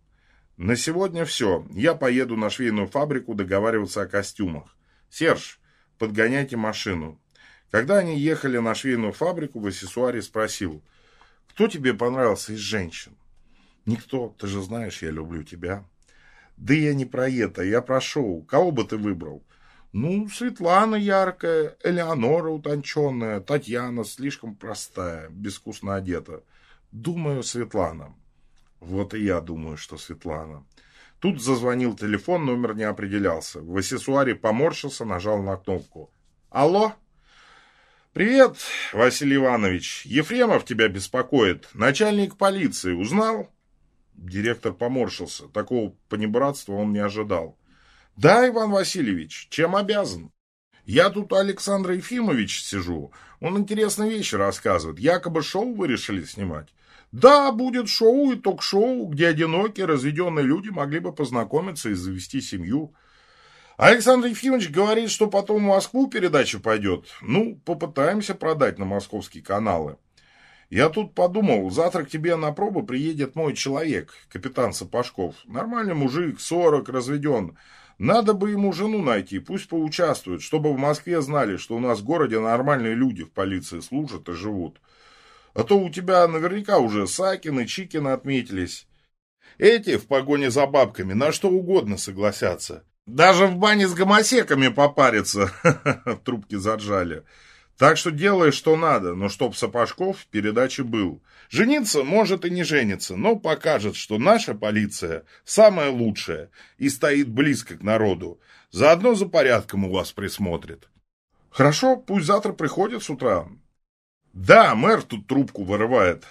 «На сегодня все. Я поеду на швейную фабрику договариваться о костюмах. Серж, подгоняйте машину». Когда они ехали на швейную фабрику, Васисуари спросил, «Кто тебе понравился из женщин?» Никто, ты же знаешь, я люблю тебя. Да я не про это, я про шоу. Кого бы ты выбрал? Ну, Светлана яркая, Элеонора утонченная, Татьяна слишком простая, безвкусно одета. Думаю, Светлана. Вот и я думаю, что Светлана. Тут зазвонил телефон, номер не определялся. Васисуари поморщился, нажал на кнопку. Алло? Привет, Василий Иванович. Ефремов тебя беспокоит. Начальник полиции. Узнал? Директор поморщился. Такого понебратства он не ожидал. «Да, Иван Васильевич, чем обязан?» «Я тут у Александра Ефимовича сижу. Он интересные вещи рассказывает. Якобы шоу вы решили снимать?» «Да, будет шоу и ток-шоу, где одинокие, разведенные люди могли бы познакомиться и завести семью». Александр Ефимович говорит, что потом в Москву передача пойдет. Ну, попытаемся продать на московские каналы. Я тут подумал, завтра к тебе на пробу приедет мой человек, капитан Сапожков. Нормальный мужик, 40, разведен. Надо бы ему жену найти, пусть поучаствует, чтобы в Москве знали, что у нас в городе нормальные люди в полиции служат и живут. А то у тебя наверняка уже Сакин и Чикин отметились. Эти в погоне за бабками на что угодно согласятся. Даже в бане с гомосеками попариться. [LAUGHS] Трубки заржали. Так что делай, что надо, но чтоб Сапожков в передаче был. Жениться может и не женится, но покажет, что наша полиция самая лучшая и стоит близко к народу. Заодно за порядком у вас присмотрит. Хорошо, пусть завтра приходит с утра. Да, мэр тут трубку вырывает.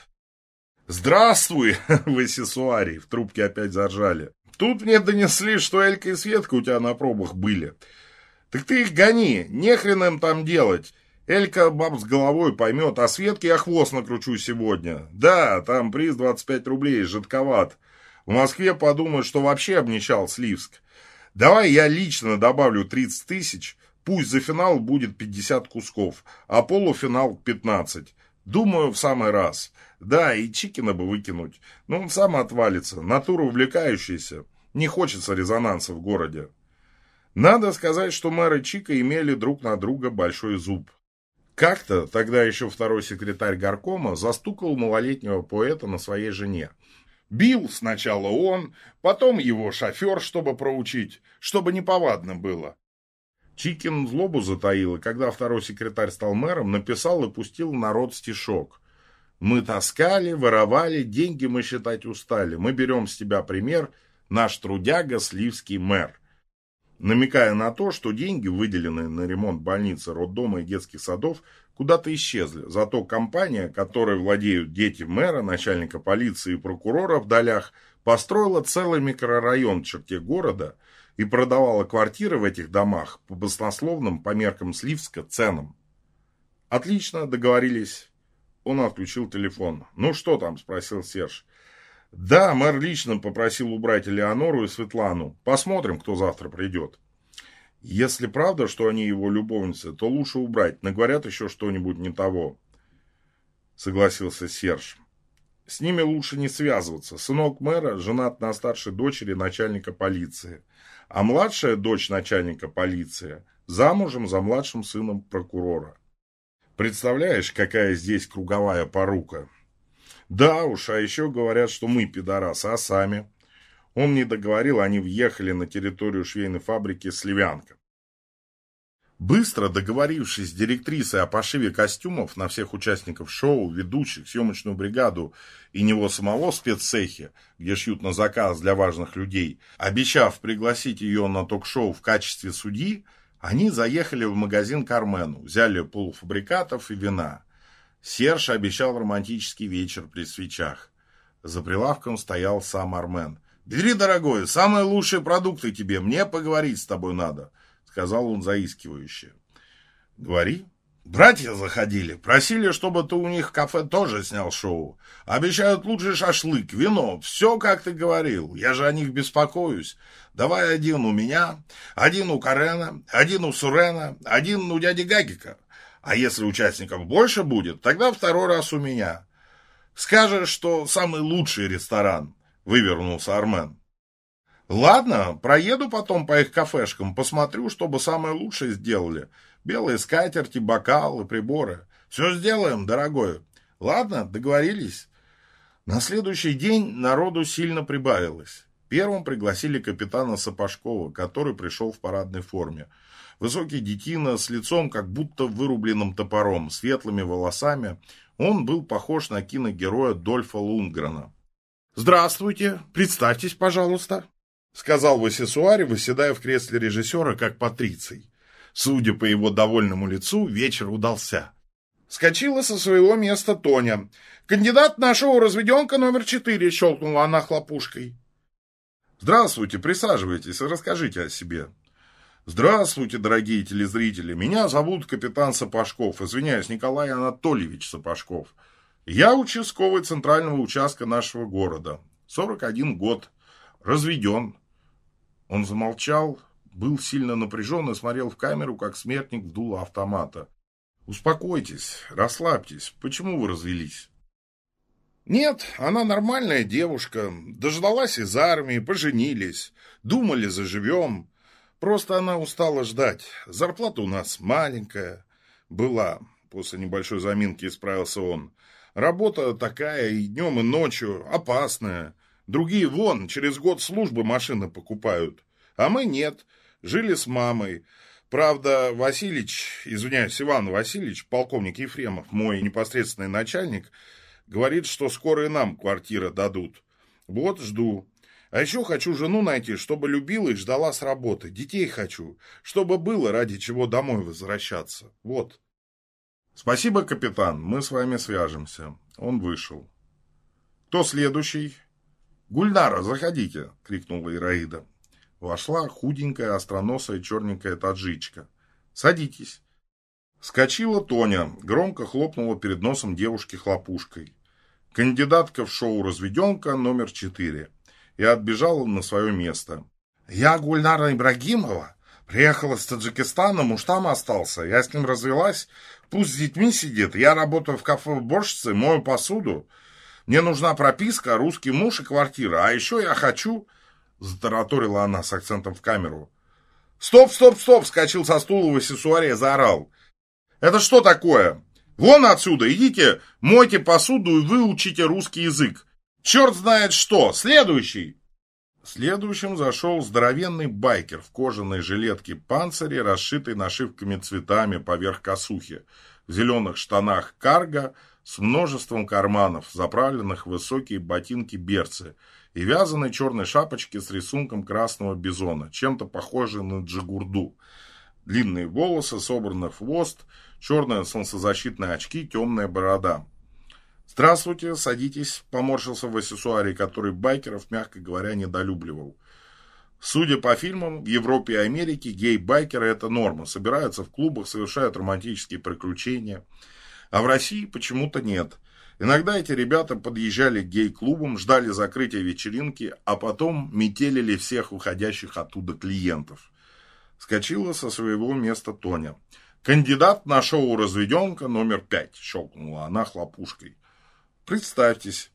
Здравствуй, [LAUGHS] Васисуарий, в трубке опять заржали. Тут мне донесли, что Элька и Светка у тебя на пробах были. Так ты их гони, нехрен им там делать. Элька баб с головой поймет, а Светке я хвост накручу сегодня. Да, там приз 25 рублей, жидковат. В Москве подумают, что вообще обнищал Сливск. Давай я лично добавлю 30 тысяч, пусть за финал будет 50 кусков, а полуфинал 15. Думаю, в самый раз. Да, и Чикина бы выкинуть, но он сам отвалится, натура увлекающаяся. Не хочется резонанса в городе. Надо сказать, что мэр и Чика имели друг на друга большой зуб. Как-то, тогда еще второй секретарь горкома, застукал малолетнего поэта на своей жене. Бил сначала он, потом его шофер, чтобы проучить, чтобы неповадно было. Чикин злобу затаил, и когда второй секретарь стал мэром, написал и пустил народ стишок. «Мы таскали, воровали, деньги мы считать устали. Мы берем с тебя пример, наш трудяга, сливский мэр» намекая на то, что деньги, выделенные на ремонт больницы, роддома и детских садов, куда-то исчезли. Зато компания, которой владеют дети мэра, начальника полиции и прокурора в долях, построила целый микрорайон в черте города и продавала квартиры в этих домах по баснословным, по меркам Сливска, ценам. Отлично, договорились. Он отключил телефон. «Ну что там?» – спросил Серж. Да, мэр лично попросил убрать Элеонору и Светлану. Посмотрим, кто завтра придет. Если правда, что они его любовницы, то лучше убрать. Наговорят еще что-нибудь не того. Согласился Серж. С ними лучше не связываться. Сынок мэра женат на старшей дочери начальника полиции. А младшая дочь начальника полиции замужем за младшим сыном прокурора. Представляешь, какая здесь круговая порука? Да уж, а еще говорят, что мы пидорасы, а сами? Он не договорил, они въехали на территорию швейной фабрики «Сливянка». Быстро договорившись с директрисой о пошиве костюмов на всех участников шоу, ведущих, съемочную бригаду и него самого в спеццехе, где шьют на заказ для важных людей, обещав пригласить ее на ток-шоу в качестве судьи, они заехали в магазин Кармену, взяли полуфабрикатов и вина. Серж обещал романтический вечер при свечах. За прилавком стоял сам Армен. «Бери, дорогой, самые лучшие продукты тебе, мне поговорить с тобой надо», сказал он заискивающе. «Говори». «Братья заходили, просили, чтобы ты у них в кафе тоже снял шоу. Обещают лучший шашлык, вино, все, как ты говорил. Я же о них беспокоюсь. Давай один у меня, один у Карена, один у Сурена, один у дяди Гагика. А если участников больше будет, тогда второй раз у меня. Скажешь, что самый лучший ресторан, вывернулся Армен. Ладно, проеду потом по их кафешкам, посмотрю, чтобы самое лучшее сделали. Белые скатерти, бокалы, приборы. Все сделаем, дорогой. Ладно, договорились. На следующий день народу сильно прибавилось. Первым пригласили капитана Сапожкова, который пришел в парадной форме. Высокий детина с лицом как будто вырубленным топором, светлыми волосами. Он был похож на киногероя Дольфа Лундгрена. «Здравствуйте, представьтесь, пожалуйста», — сказал Васисуари, выседая в кресле режиссера, как патриций. Судя по его довольному лицу, вечер удался. Скочила со своего места Тоня. «Кандидат на шоу «Разведенка» номер четыре», — щелкнула она хлопушкой. «Здравствуйте, присаживайтесь и расскажите о себе», Здравствуйте, дорогие телезрители. Меня зовут капитан Сапожков. Извиняюсь, Николай Анатольевич Сапожков. Я участковый центрального участка нашего города. 41 год. Разведен. Он замолчал, был сильно напряжен и смотрел в камеру, как смертник в дуло автомата. Успокойтесь, расслабьтесь. Почему вы развелись? Нет, она нормальная девушка. Дождалась из армии, поженились. Думали, заживем. Просто она устала ждать. Зарплата у нас маленькая. Была. После небольшой заминки исправился он. Работа такая и днем, и ночью. Опасная. Другие вон, через год службы машины покупают. А мы нет. Жили с мамой. Правда, Васильевич, извиняюсь, Иван Васильевич, полковник Ефремов, мой непосредственный начальник, говорит, что скоро и нам квартира дадут. Вот жду. А еще хочу жену найти, чтобы любила и ждала с работы. Детей хочу, чтобы было ради чего домой возвращаться. Вот. Спасибо, капитан, мы с вами свяжемся. Он вышел. Кто следующий? Гульнара, заходите, крикнула Ираида. Вошла худенькая, остроносая, черненькая таджичка. Садитесь. Скочила Тоня, громко хлопнула перед носом девушки хлопушкой. Кандидатка в шоу «Разведенка» номер четыре и отбежала на свое место. «Я Гульнара Ибрагимова. Приехала с Таджикистана, муж там остался. Я с ним развелась. Пусть с детьми сидит. Я работаю в кафе уборщицей, мою посуду. Мне нужна прописка, русский муж и квартира. А еще я хочу...» Затараторила она с акцентом в камеру. «Стоп, стоп, стоп!» Скочил со стула Васисуария, заорал. «Это что такое? Вон отсюда, идите, мойте посуду и выучите русский язык. Черт знает что! Следующий!» Следующим зашел здоровенный байкер в кожаной жилетке панцире, расшитой нашивками цветами поверх косухи, в зеленых штанах карго с множеством карманов, заправленных в высокие ботинки-берцы, и вязаной черной шапочке с рисунком красного бизона, чем-то похожей на джигурду. Длинные волосы, собраны в хвост, черные солнцезащитные очки, темная борода. «Здравствуйте, садитесь», – поморщился в Васисуарий, который байкеров, мягко говоря, недолюбливал. Судя по фильмам, в Европе и Америке гей-байкеры – это норма. Собираются в клубах, совершают романтические приключения. А в России почему-то нет. Иногда эти ребята подъезжали к гей-клубам, ждали закрытия вечеринки, а потом метелили всех выходящих оттуда клиентов. Скочила со своего места Тоня. «Кандидат на шоу «Разведенка» номер пять», – щелкнула она хлопушкой. Представьтесь.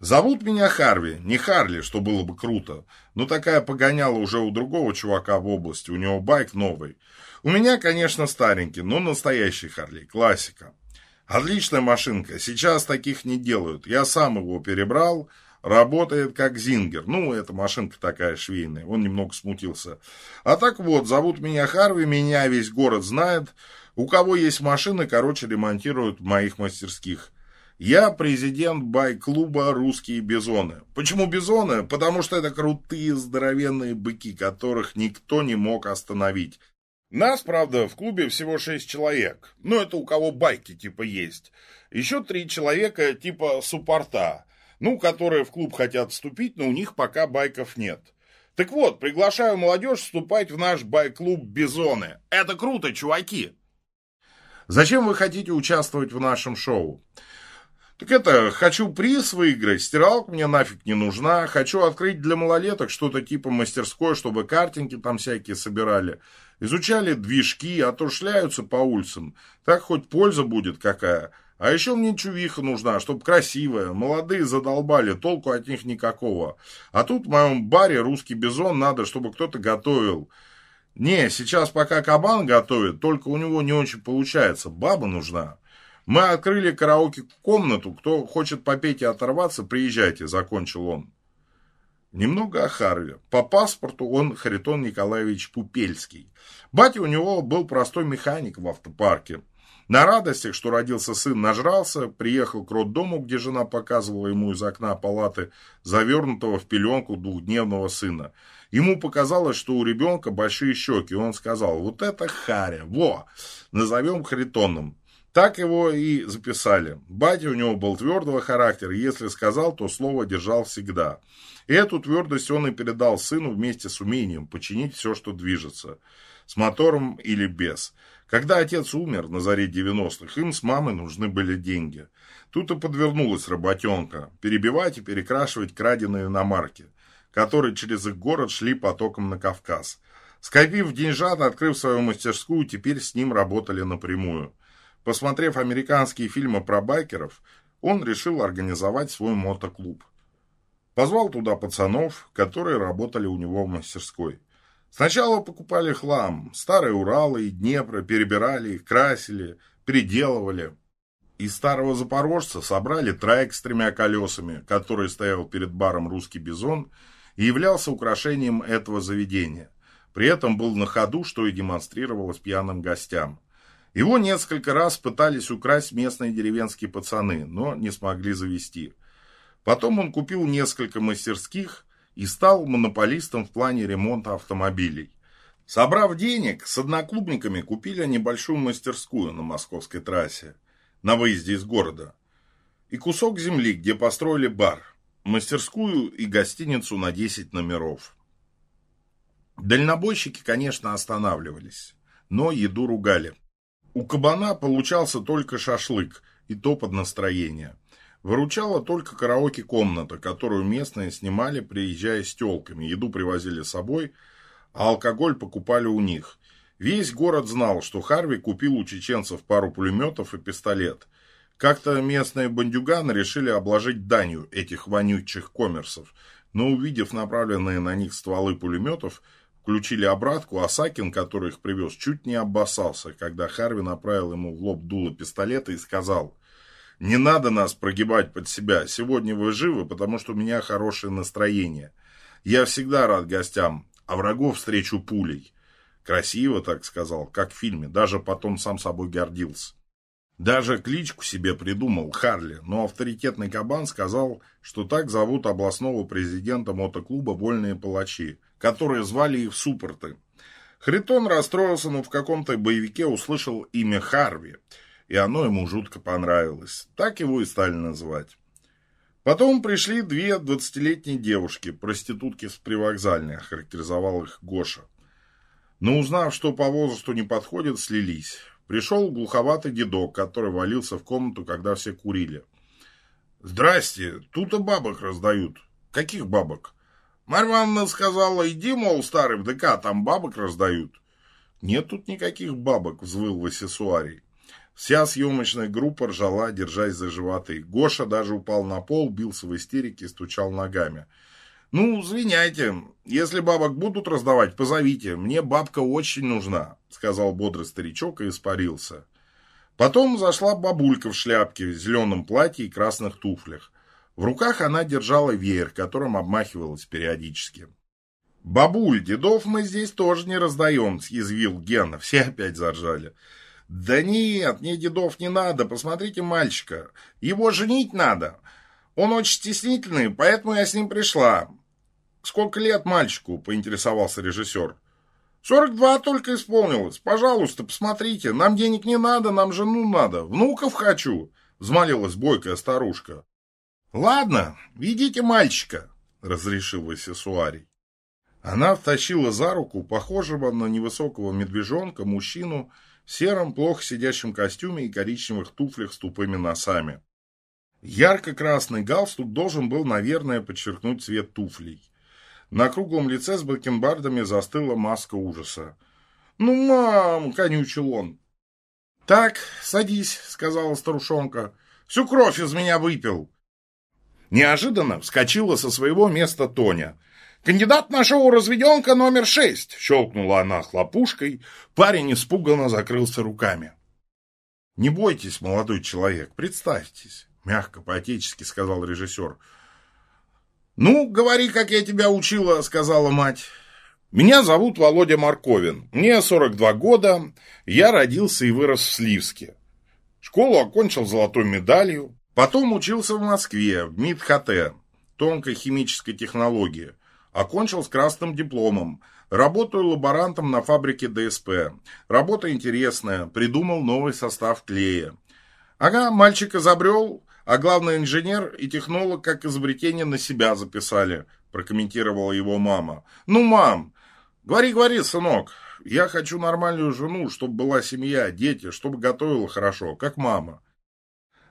Зовут меня Харви, не Харли, что было бы круто, но такая погоняла уже у другого чувака в области, у него байк новый. У меня, конечно, старенький, но настоящий Харли, классика. Отличная машинка, сейчас таких не делают, я сам его перебрал, работает как Зингер. Ну, эта машинка такая швейная, он немного смутился. А так вот, зовут меня Харви, меня весь город знает, у кого есть машины, короче, ремонтируют в моих мастерских. Я президент байк-клуба «Русские бизоны». Почему бизоны? Потому что это крутые здоровенные быки, которых никто не мог остановить. Нас, правда, в клубе всего шесть человек. Но это у кого байки типа есть. Еще три человека типа суппорта. Ну, которые в клуб хотят вступить, но у них пока байков нет. Так вот, приглашаю молодежь вступать в наш байк-клуб «Бизоны». Это круто, чуваки! Зачем вы хотите участвовать в нашем шоу? Так это, хочу приз выиграть, стиралка мне нафиг не нужна, хочу открыть для малолеток что-то типа мастерской, чтобы картинки там всякие собирали. Изучали движки, а то шляются по улицам. Так хоть польза будет какая. А еще мне чувиха нужна, чтобы красивая. Молодые задолбали, толку от них никакого. А тут в моем баре русский бизон надо, чтобы кто-то готовил. Не, сейчас пока кабан готовит, только у него не очень получается. Баба нужна. Мы открыли караоке-комнату. Кто хочет попеть и оторваться, приезжайте, закончил он. Немного о Харве. По паспорту он Харитон Николаевич Пупельский. Батя у него был простой механик в автопарке. На радостях, что родился сын, нажрался, приехал к роддому, где жена показывала ему из окна палаты завернутого в пеленку двухдневного сына. Ему показалось, что у ребенка большие щеки, он сказал, вот это Харя, во, назовем Харитоном. Так его и записали. Батя у него был твердого характера, если сказал, то слово держал всегда. И эту твердость он и передал сыну вместе с умением починить все, что движется, с мотором или без. Когда отец умер на заре 90-х, им с мамой нужны были деньги. Тут и подвернулась работенка – перебивать и перекрашивать краденые иномарки, которые через их город шли потоком на Кавказ. Скопив деньжат, открыв свою мастерскую, теперь с ним работали напрямую. Посмотрев американские фильмы про байкеров, он решил организовать свой мотоклуб. Позвал туда пацанов, которые работали у него в мастерской. Сначала покупали хлам, старые Уралы и Днепры, перебирали их, красили, переделывали. Из старого запорожца собрали траек с тремя колесами, который стоял перед баром «Русский бизон» и являлся украшением этого заведения. При этом был на ходу, что и демонстрировалось пьяным гостям. Его несколько раз пытались украсть местные деревенские пацаны, но не смогли завести. Потом он купил несколько мастерских и стал монополистом в плане ремонта автомобилей. Собрав денег, с одноклубниками купили небольшую мастерскую на московской трассе, на выезде из города, и кусок земли, где построили бар, мастерскую и гостиницу на 10 номеров. Дальнобойщики, конечно, останавливались, но еду ругали. У кабана получался только шашлык, и то под настроение. Выручала только караоке-комната, которую местные снимали, приезжая с телками. Еду привозили с собой, а алкоголь покупали у них. Весь город знал, что Харви купил у чеченцев пару пулеметов и пистолет. Как-то местные бандюганы решили обложить данью этих вонючих коммерсов, но увидев направленные на них стволы пулеметов, включили обратку, а Сакин, который их привез, чуть не обоссался, когда Харви направил ему в лоб дуло пистолета и сказал «Не надо нас прогибать под себя, сегодня вы живы, потому что у меня хорошее настроение. Я всегда рад гостям, а врагов встречу пулей». Красиво так сказал, как в фильме, даже потом сам собой гордился. Даже кличку себе придумал Харли, но авторитетный кабан сказал, что так зовут областного президента мотоклуба «Вольные палачи», которые звали их Супорты. Хритон расстроился, но в каком-то боевике услышал имя Харви, и оно ему жутко понравилось. Так его и стали называть. Потом пришли две двадцатилетние девушки, проститутки с привокзальной, охарактеризовал их Гоша. Но узнав, что по возрасту не подходит, слились. Пришел глуховатый дедок, который валился в комнату, когда все курили. «Здрасте, тут и бабок раздают». «Каких бабок?» Марья сказала, иди, мол, старый в ДК, там бабок раздают. Нет тут никаких бабок, взвыл Васисуарий. Вся съемочная группа ржала, держась за животы. Гоша даже упал на пол, бился в истерике, стучал ногами. «Ну, извиняйте, если бабок будут раздавать, позовите. Мне бабка очень нужна», — сказал бодрый старичок и испарился. Потом зашла бабулька в шляпке, в зеленом платье и красных туфлях. В руках она держала веер, которым обмахивалась периодически. «Бабуль, дедов мы здесь тоже не раздаем», — съязвил Гена. Все опять заржали. «Да нет, мне дедов не надо. Посмотрите мальчика. Его женить надо. Он очень стеснительный, поэтому я с ним пришла. «Сколько лет мальчику?» – поинтересовался режиссер. «Сорок два только исполнилось. Пожалуйста, посмотрите. Нам денег не надо, нам жену надо. Внуков хочу», – взмолилась бойкая старушка. «Ладно, ведите мальчика», – разрешил Васисуарий. Она втащила за руку похожего на невысокого медвежонка мужчину в сером, плохо сидящем костюме и коричневых туфлях с тупыми носами. Ярко-красный галстук должен был, наверное, подчеркнуть цвет туфлей. На круглом лице с бакенбардами застыла маска ужаса. «Ну, мам!» — конючил он. «Так, садись», — сказала старушонка. «Всю кровь из меня выпил». Неожиданно вскочила со своего места Тоня. «Кандидат на шоу «Разведенка» номер шесть!» — щелкнула она хлопушкой. Парень испуганно закрылся руками. «Не бойтесь, молодой человек, представьтесь», — мягко, по-отечески сказал режиссер. «Ну, говори, как я тебя учила», — сказала мать. «Меня зовут Володя Марковин. Мне 42 года. Я родился и вырос в Сливске. Школу окончил золотой медалью. Потом учился в Москве, в МИД-ХТ, тонкой химической технологии. Окончил с красным дипломом. Работаю лаборантом на фабрике ДСП. Работа интересная. Придумал новый состав клея. Ага, мальчик изобрел, а главный инженер и технолог как изобретение на себя записали, прокомментировала его мама. Ну, мам, говори, говори, сынок. Я хочу нормальную жену, чтобы была семья, дети, чтобы готовила хорошо, как мама.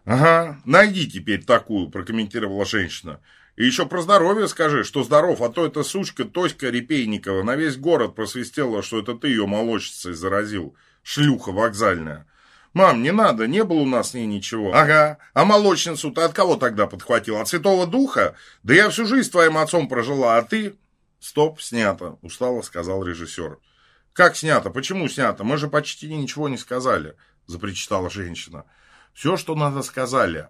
Ага, найди теперь такую, прокомментировала женщина. И еще про здоровье скажи, что здоров, а то эта сучка Тоська Репейникова на весь город просвистела, что это ты ее молочницей заразил. Шлюха вокзальная. «Мам, не надо, не было у нас с ней ничего». «Ага, а молочницу ты от кого тогда подхватил? От Святого Духа? Да я всю жизнь с твоим отцом прожила, а ты...» Стоп, снято, устало сказал режиссер. Как снято? Почему снято? Мы же почти ничего не сказали, запричитала женщина. Все, что надо, сказали.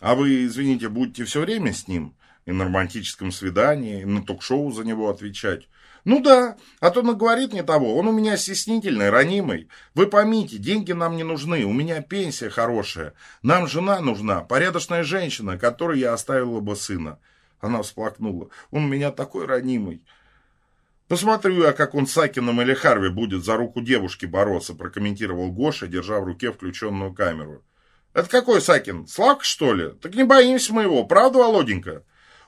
А вы, извините, будете все время с ним? И на романтическом свидании, и на ток-шоу за него отвечать. Ну да, а то он говорит не того, он у меня стеснительный, ранимый. Вы поймите, деньги нам не нужны, у меня пенсия хорошая. Нам жена нужна, порядочная женщина, которой я оставила бы сына. Она всплакнула. Он у меня такой ранимый. Посмотрю я, как он с Сакином или Харви будет за руку девушки бороться, прокомментировал Гоша, держа в руке включенную камеру. Это какой Сакин? Славка, что ли? Так не боимся мы его, правда, Володенька?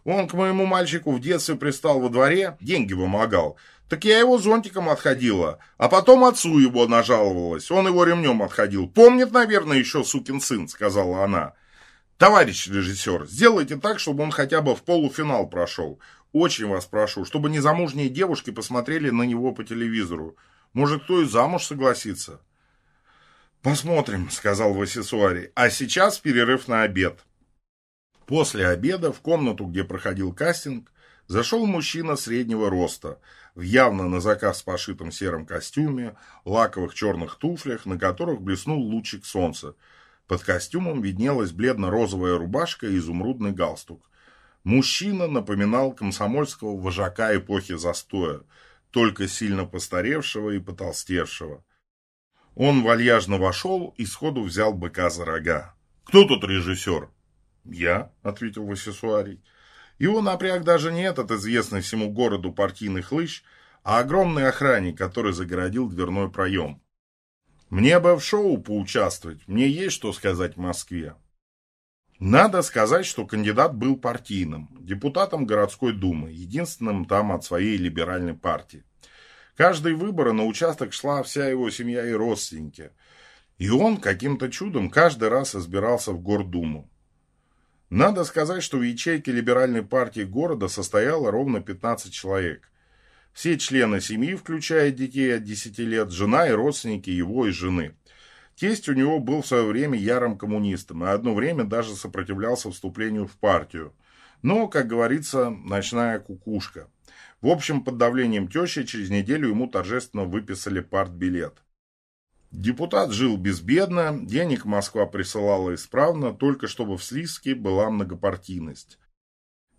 Он к моему мальчику в детстве пристал во дворе, деньги вымогал. Так я его зонтиком отходила, а потом отцу его нажаловалась. Он его ремнем отходил. Помнит, наверное, еще сукин сын, сказала она. Товарищ режиссер, сделайте так, чтобы он хотя бы в полуфинал прошел. Очень вас прошу, чтобы незамужние девушки посмотрели на него по телевизору. Может, кто и замуж согласится. «Посмотрим», — сказал Васисуари. «А сейчас перерыв на обед». После обеда в комнату, где проходил кастинг, зашел мужчина среднего роста, в явно на заказ пошитом сером костюме, лаковых черных туфлях, на которых блеснул лучик солнца. Под костюмом виднелась бледно-розовая рубашка и изумрудный галстук. Мужчина напоминал комсомольского вожака эпохи застоя, только сильно постаревшего и потолстевшего. Он вальяжно вошел и сходу взял быка за рога. «Кто тут режиссер?» «Я», — ответил Васисуарий. Его напряг даже не этот известный всему городу партийный хлыщ, а огромный охранник, который загородил дверной проем. «Мне бы в шоу поучаствовать, мне есть что сказать в Москве». Надо сказать, что кандидат был партийным, депутатом городской думы, единственным там от своей либеральной партии. Каждые выборы на участок шла вся его семья и родственники. И он каким-то чудом каждый раз избирался в Гордуму. Надо сказать, что в ячейке либеральной партии города состояло ровно 15 человек. Все члены семьи, включая детей от 10 лет, жена и родственники его и жены. Тесть у него был в свое время ярым коммунистом, и одно время даже сопротивлялся вступлению в партию. Но, как говорится, ночная кукушка. В общем, под давлением тещи через неделю ему торжественно выписали партбилет. Депутат жил безбедно, денег Москва присылала исправно, только чтобы в Слизке была многопартийность.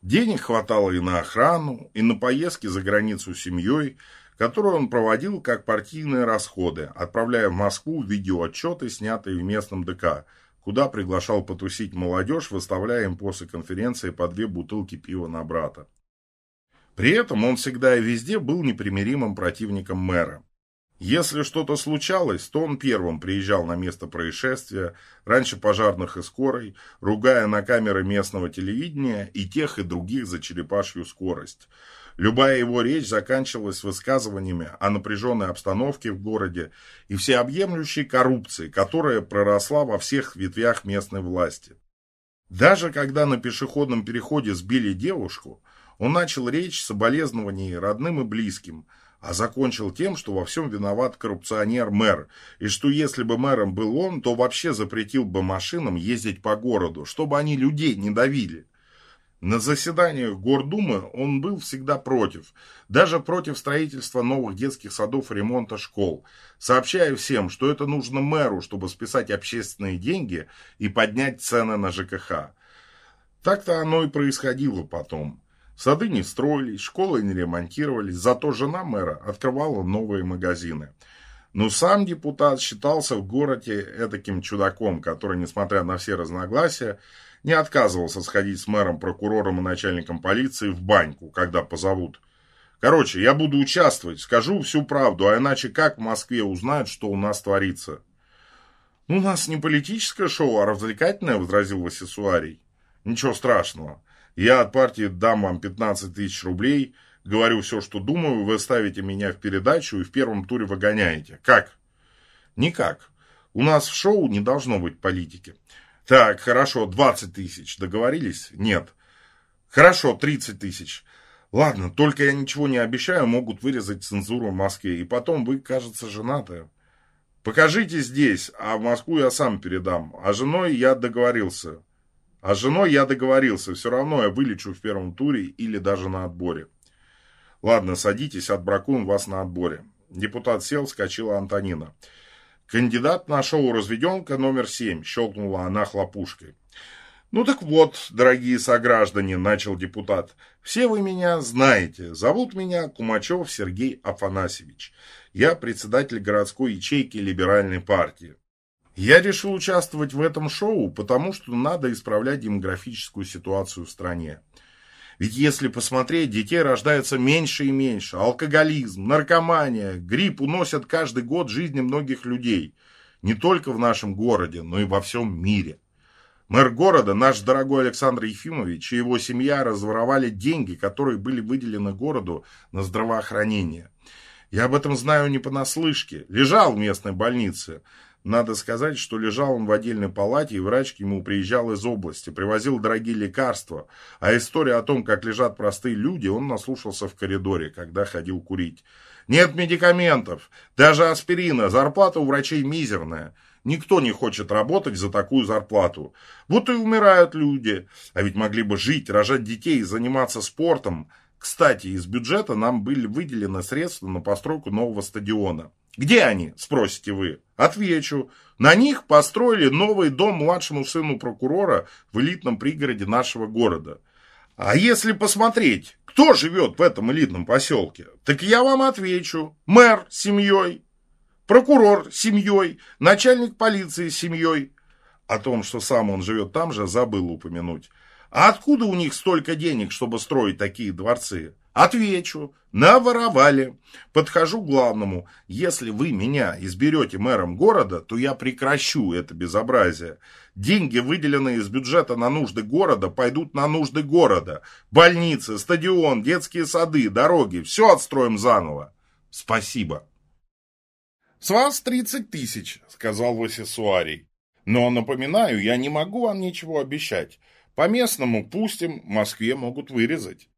Денег хватало и на охрану, и на поездки за границу с семьей, которую он проводил как партийные расходы, отправляя в Москву видеоотчеты, снятые в местном ДК, куда приглашал потусить молодежь, выставляя им после конференции по две бутылки пива на брата. При этом он всегда и везде был непримиримым противником мэра. Если что-то случалось, то он первым приезжал на место происшествия, раньше пожарных и скорой, ругая на камеры местного телевидения и тех и других за черепашью скорость. Любая его речь заканчивалась высказываниями о напряженной обстановке в городе и всеобъемлющей коррупции, которая проросла во всех ветвях местной власти. Даже когда на пешеходном переходе сбили девушку, он начал речь соболезнований родным и близким – а закончил тем, что во всем виноват коррупционер-мэр, и что если бы мэром был он, то вообще запретил бы машинам ездить по городу, чтобы они людей не давили. На заседаниях Гордумы он был всегда против, даже против строительства новых детских садов и ремонта школ, сообщая всем, что это нужно мэру, чтобы списать общественные деньги и поднять цены на ЖКХ. Так-то оно и происходило потом. Сады не строились, школы не ремонтировались, зато жена мэра открывала новые магазины. Но сам депутат считался в городе этаким чудаком, который, несмотря на все разногласия, не отказывался сходить с мэром, прокурором и начальником полиции в баньку, когда позовут. Короче, я буду участвовать, скажу всю правду, а иначе как в Москве узнают, что у нас творится? «Ну, у нас не политическое шоу, а развлекательное», — возразил Васисуарий. «Ничего страшного. Я от партии дам вам 15 тысяч рублей, говорю все, что думаю, вы ставите меня в передачу и в первом туре выгоняете. Как? Никак. У нас в шоу не должно быть политики. Так, хорошо, 20 тысяч. Договорились? Нет. Хорошо, 30 тысяч. Ладно, только я ничего не обещаю, могут вырезать цензуру в Москве. И потом вы, кажется, женаты. Покажите здесь, а в Москву я сам передам. А женой я договорился. А с женой я договорился, все равно я вылечу в первом туре или даже на отборе. Ладно, садитесь, отбракуем вас на отборе. Депутат сел, вскочила Антонина. Кандидат на шоу «Разведенка» номер семь, щелкнула она хлопушкой. «Ну так вот, дорогие сограждане», – начал депутат, – «все вы меня знаете. Зовут меня Кумачев Сергей Афанасьевич. Я председатель городской ячейки либеральной партии. Я решил участвовать в этом шоу, потому что надо исправлять демографическую ситуацию в стране. Ведь если посмотреть, детей рождается меньше и меньше. Алкоголизм, наркомания, грипп уносят каждый год жизни многих людей. Не только в нашем городе, но и во всем мире. Мэр города, наш дорогой Александр Ефимович и его семья разворовали деньги, которые были выделены городу на здравоохранение. Я об этом знаю не понаслышке. Лежал в местной больнице. Надо сказать, что лежал он в отдельной палате, и врач к нему приезжал из области, привозил дорогие лекарства. А история о том, как лежат простые люди, он наслушался в коридоре, когда ходил курить. Нет медикаментов, даже аспирина, зарплата у врачей мизерная. Никто не хочет работать за такую зарплату. Вот и умирают люди. А ведь могли бы жить, рожать детей, заниматься спортом. Кстати, из бюджета нам были выделены средства на постройку нового стадиона. Где они, спросите вы? Отвечу. На них построили новый дом младшему сыну прокурора в элитном пригороде нашего города. А если посмотреть, кто живет в этом элитном поселке, так я вам отвечу. Мэр с семьей, прокурор с семьей, начальник полиции с семьей. О том, что сам он живет там же, забыл упомянуть. А откуда у них столько денег, чтобы строить такие дворцы? Отвечу, наворовали. Подхожу к главному. Если вы меня изберете мэром города, то я прекращу это безобразие. Деньги, выделенные из бюджета на нужды города, пойдут на нужды города. Больницы, стадион, детские сады, дороги. Все отстроим заново. Спасибо. С вас 30 тысяч, сказал Васисуарий. Но, напоминаю, я не могу вам ничего обещать. По местному пустим, Москве могут вырезать.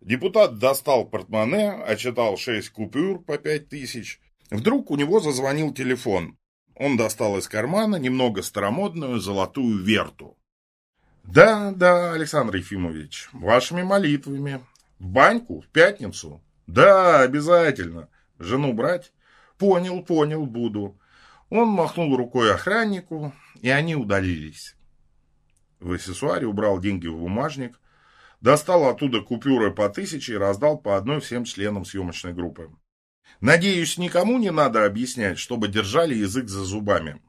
Депутат достал портмоне, отчитал шесть купюр по пять тысяч. Вдруг у него зазвонил телефон. Он достал из кармана немного старомодную золотую верту. «Да, да, Александр Ефимович, вашими молитвами. В баньку, в пятницу?» «Да, обязательно. Жену брать?» «Понял, понял, буду». Он махнул рукой охраннику, и они удалились. В аксессуаре убрал деньги в бумажник, достал оттуда купюры по тысяче и раздал по одной всем членам съемочной группы. Надеюсь, никому не надо объяснять, чтобы держали язык за зубами.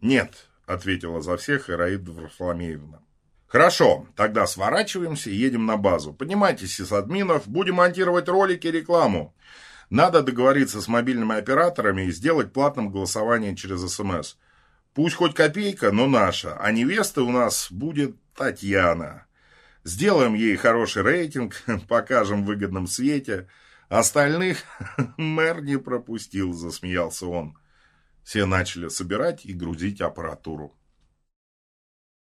Нет, ответила за всех Ираида Варфоломеевна. Хорошо, тогда сворачиваемся и едем на базу. Поднимайтесь из админов, будем монтировать ролики и рекламу. Надо договориться с мобильными операторами и сделать платным голосование через СМС. Пусть хоть копейка, но наша, а невеста у нас будет Татьяна. Сделаем ей хороший рейтинг, [LAUGHS] покажем в выгодном свете. Остальных [LAUGHS] мэр не пропустил, засмеялся он. Все начали собирать и грузить аппаратуру.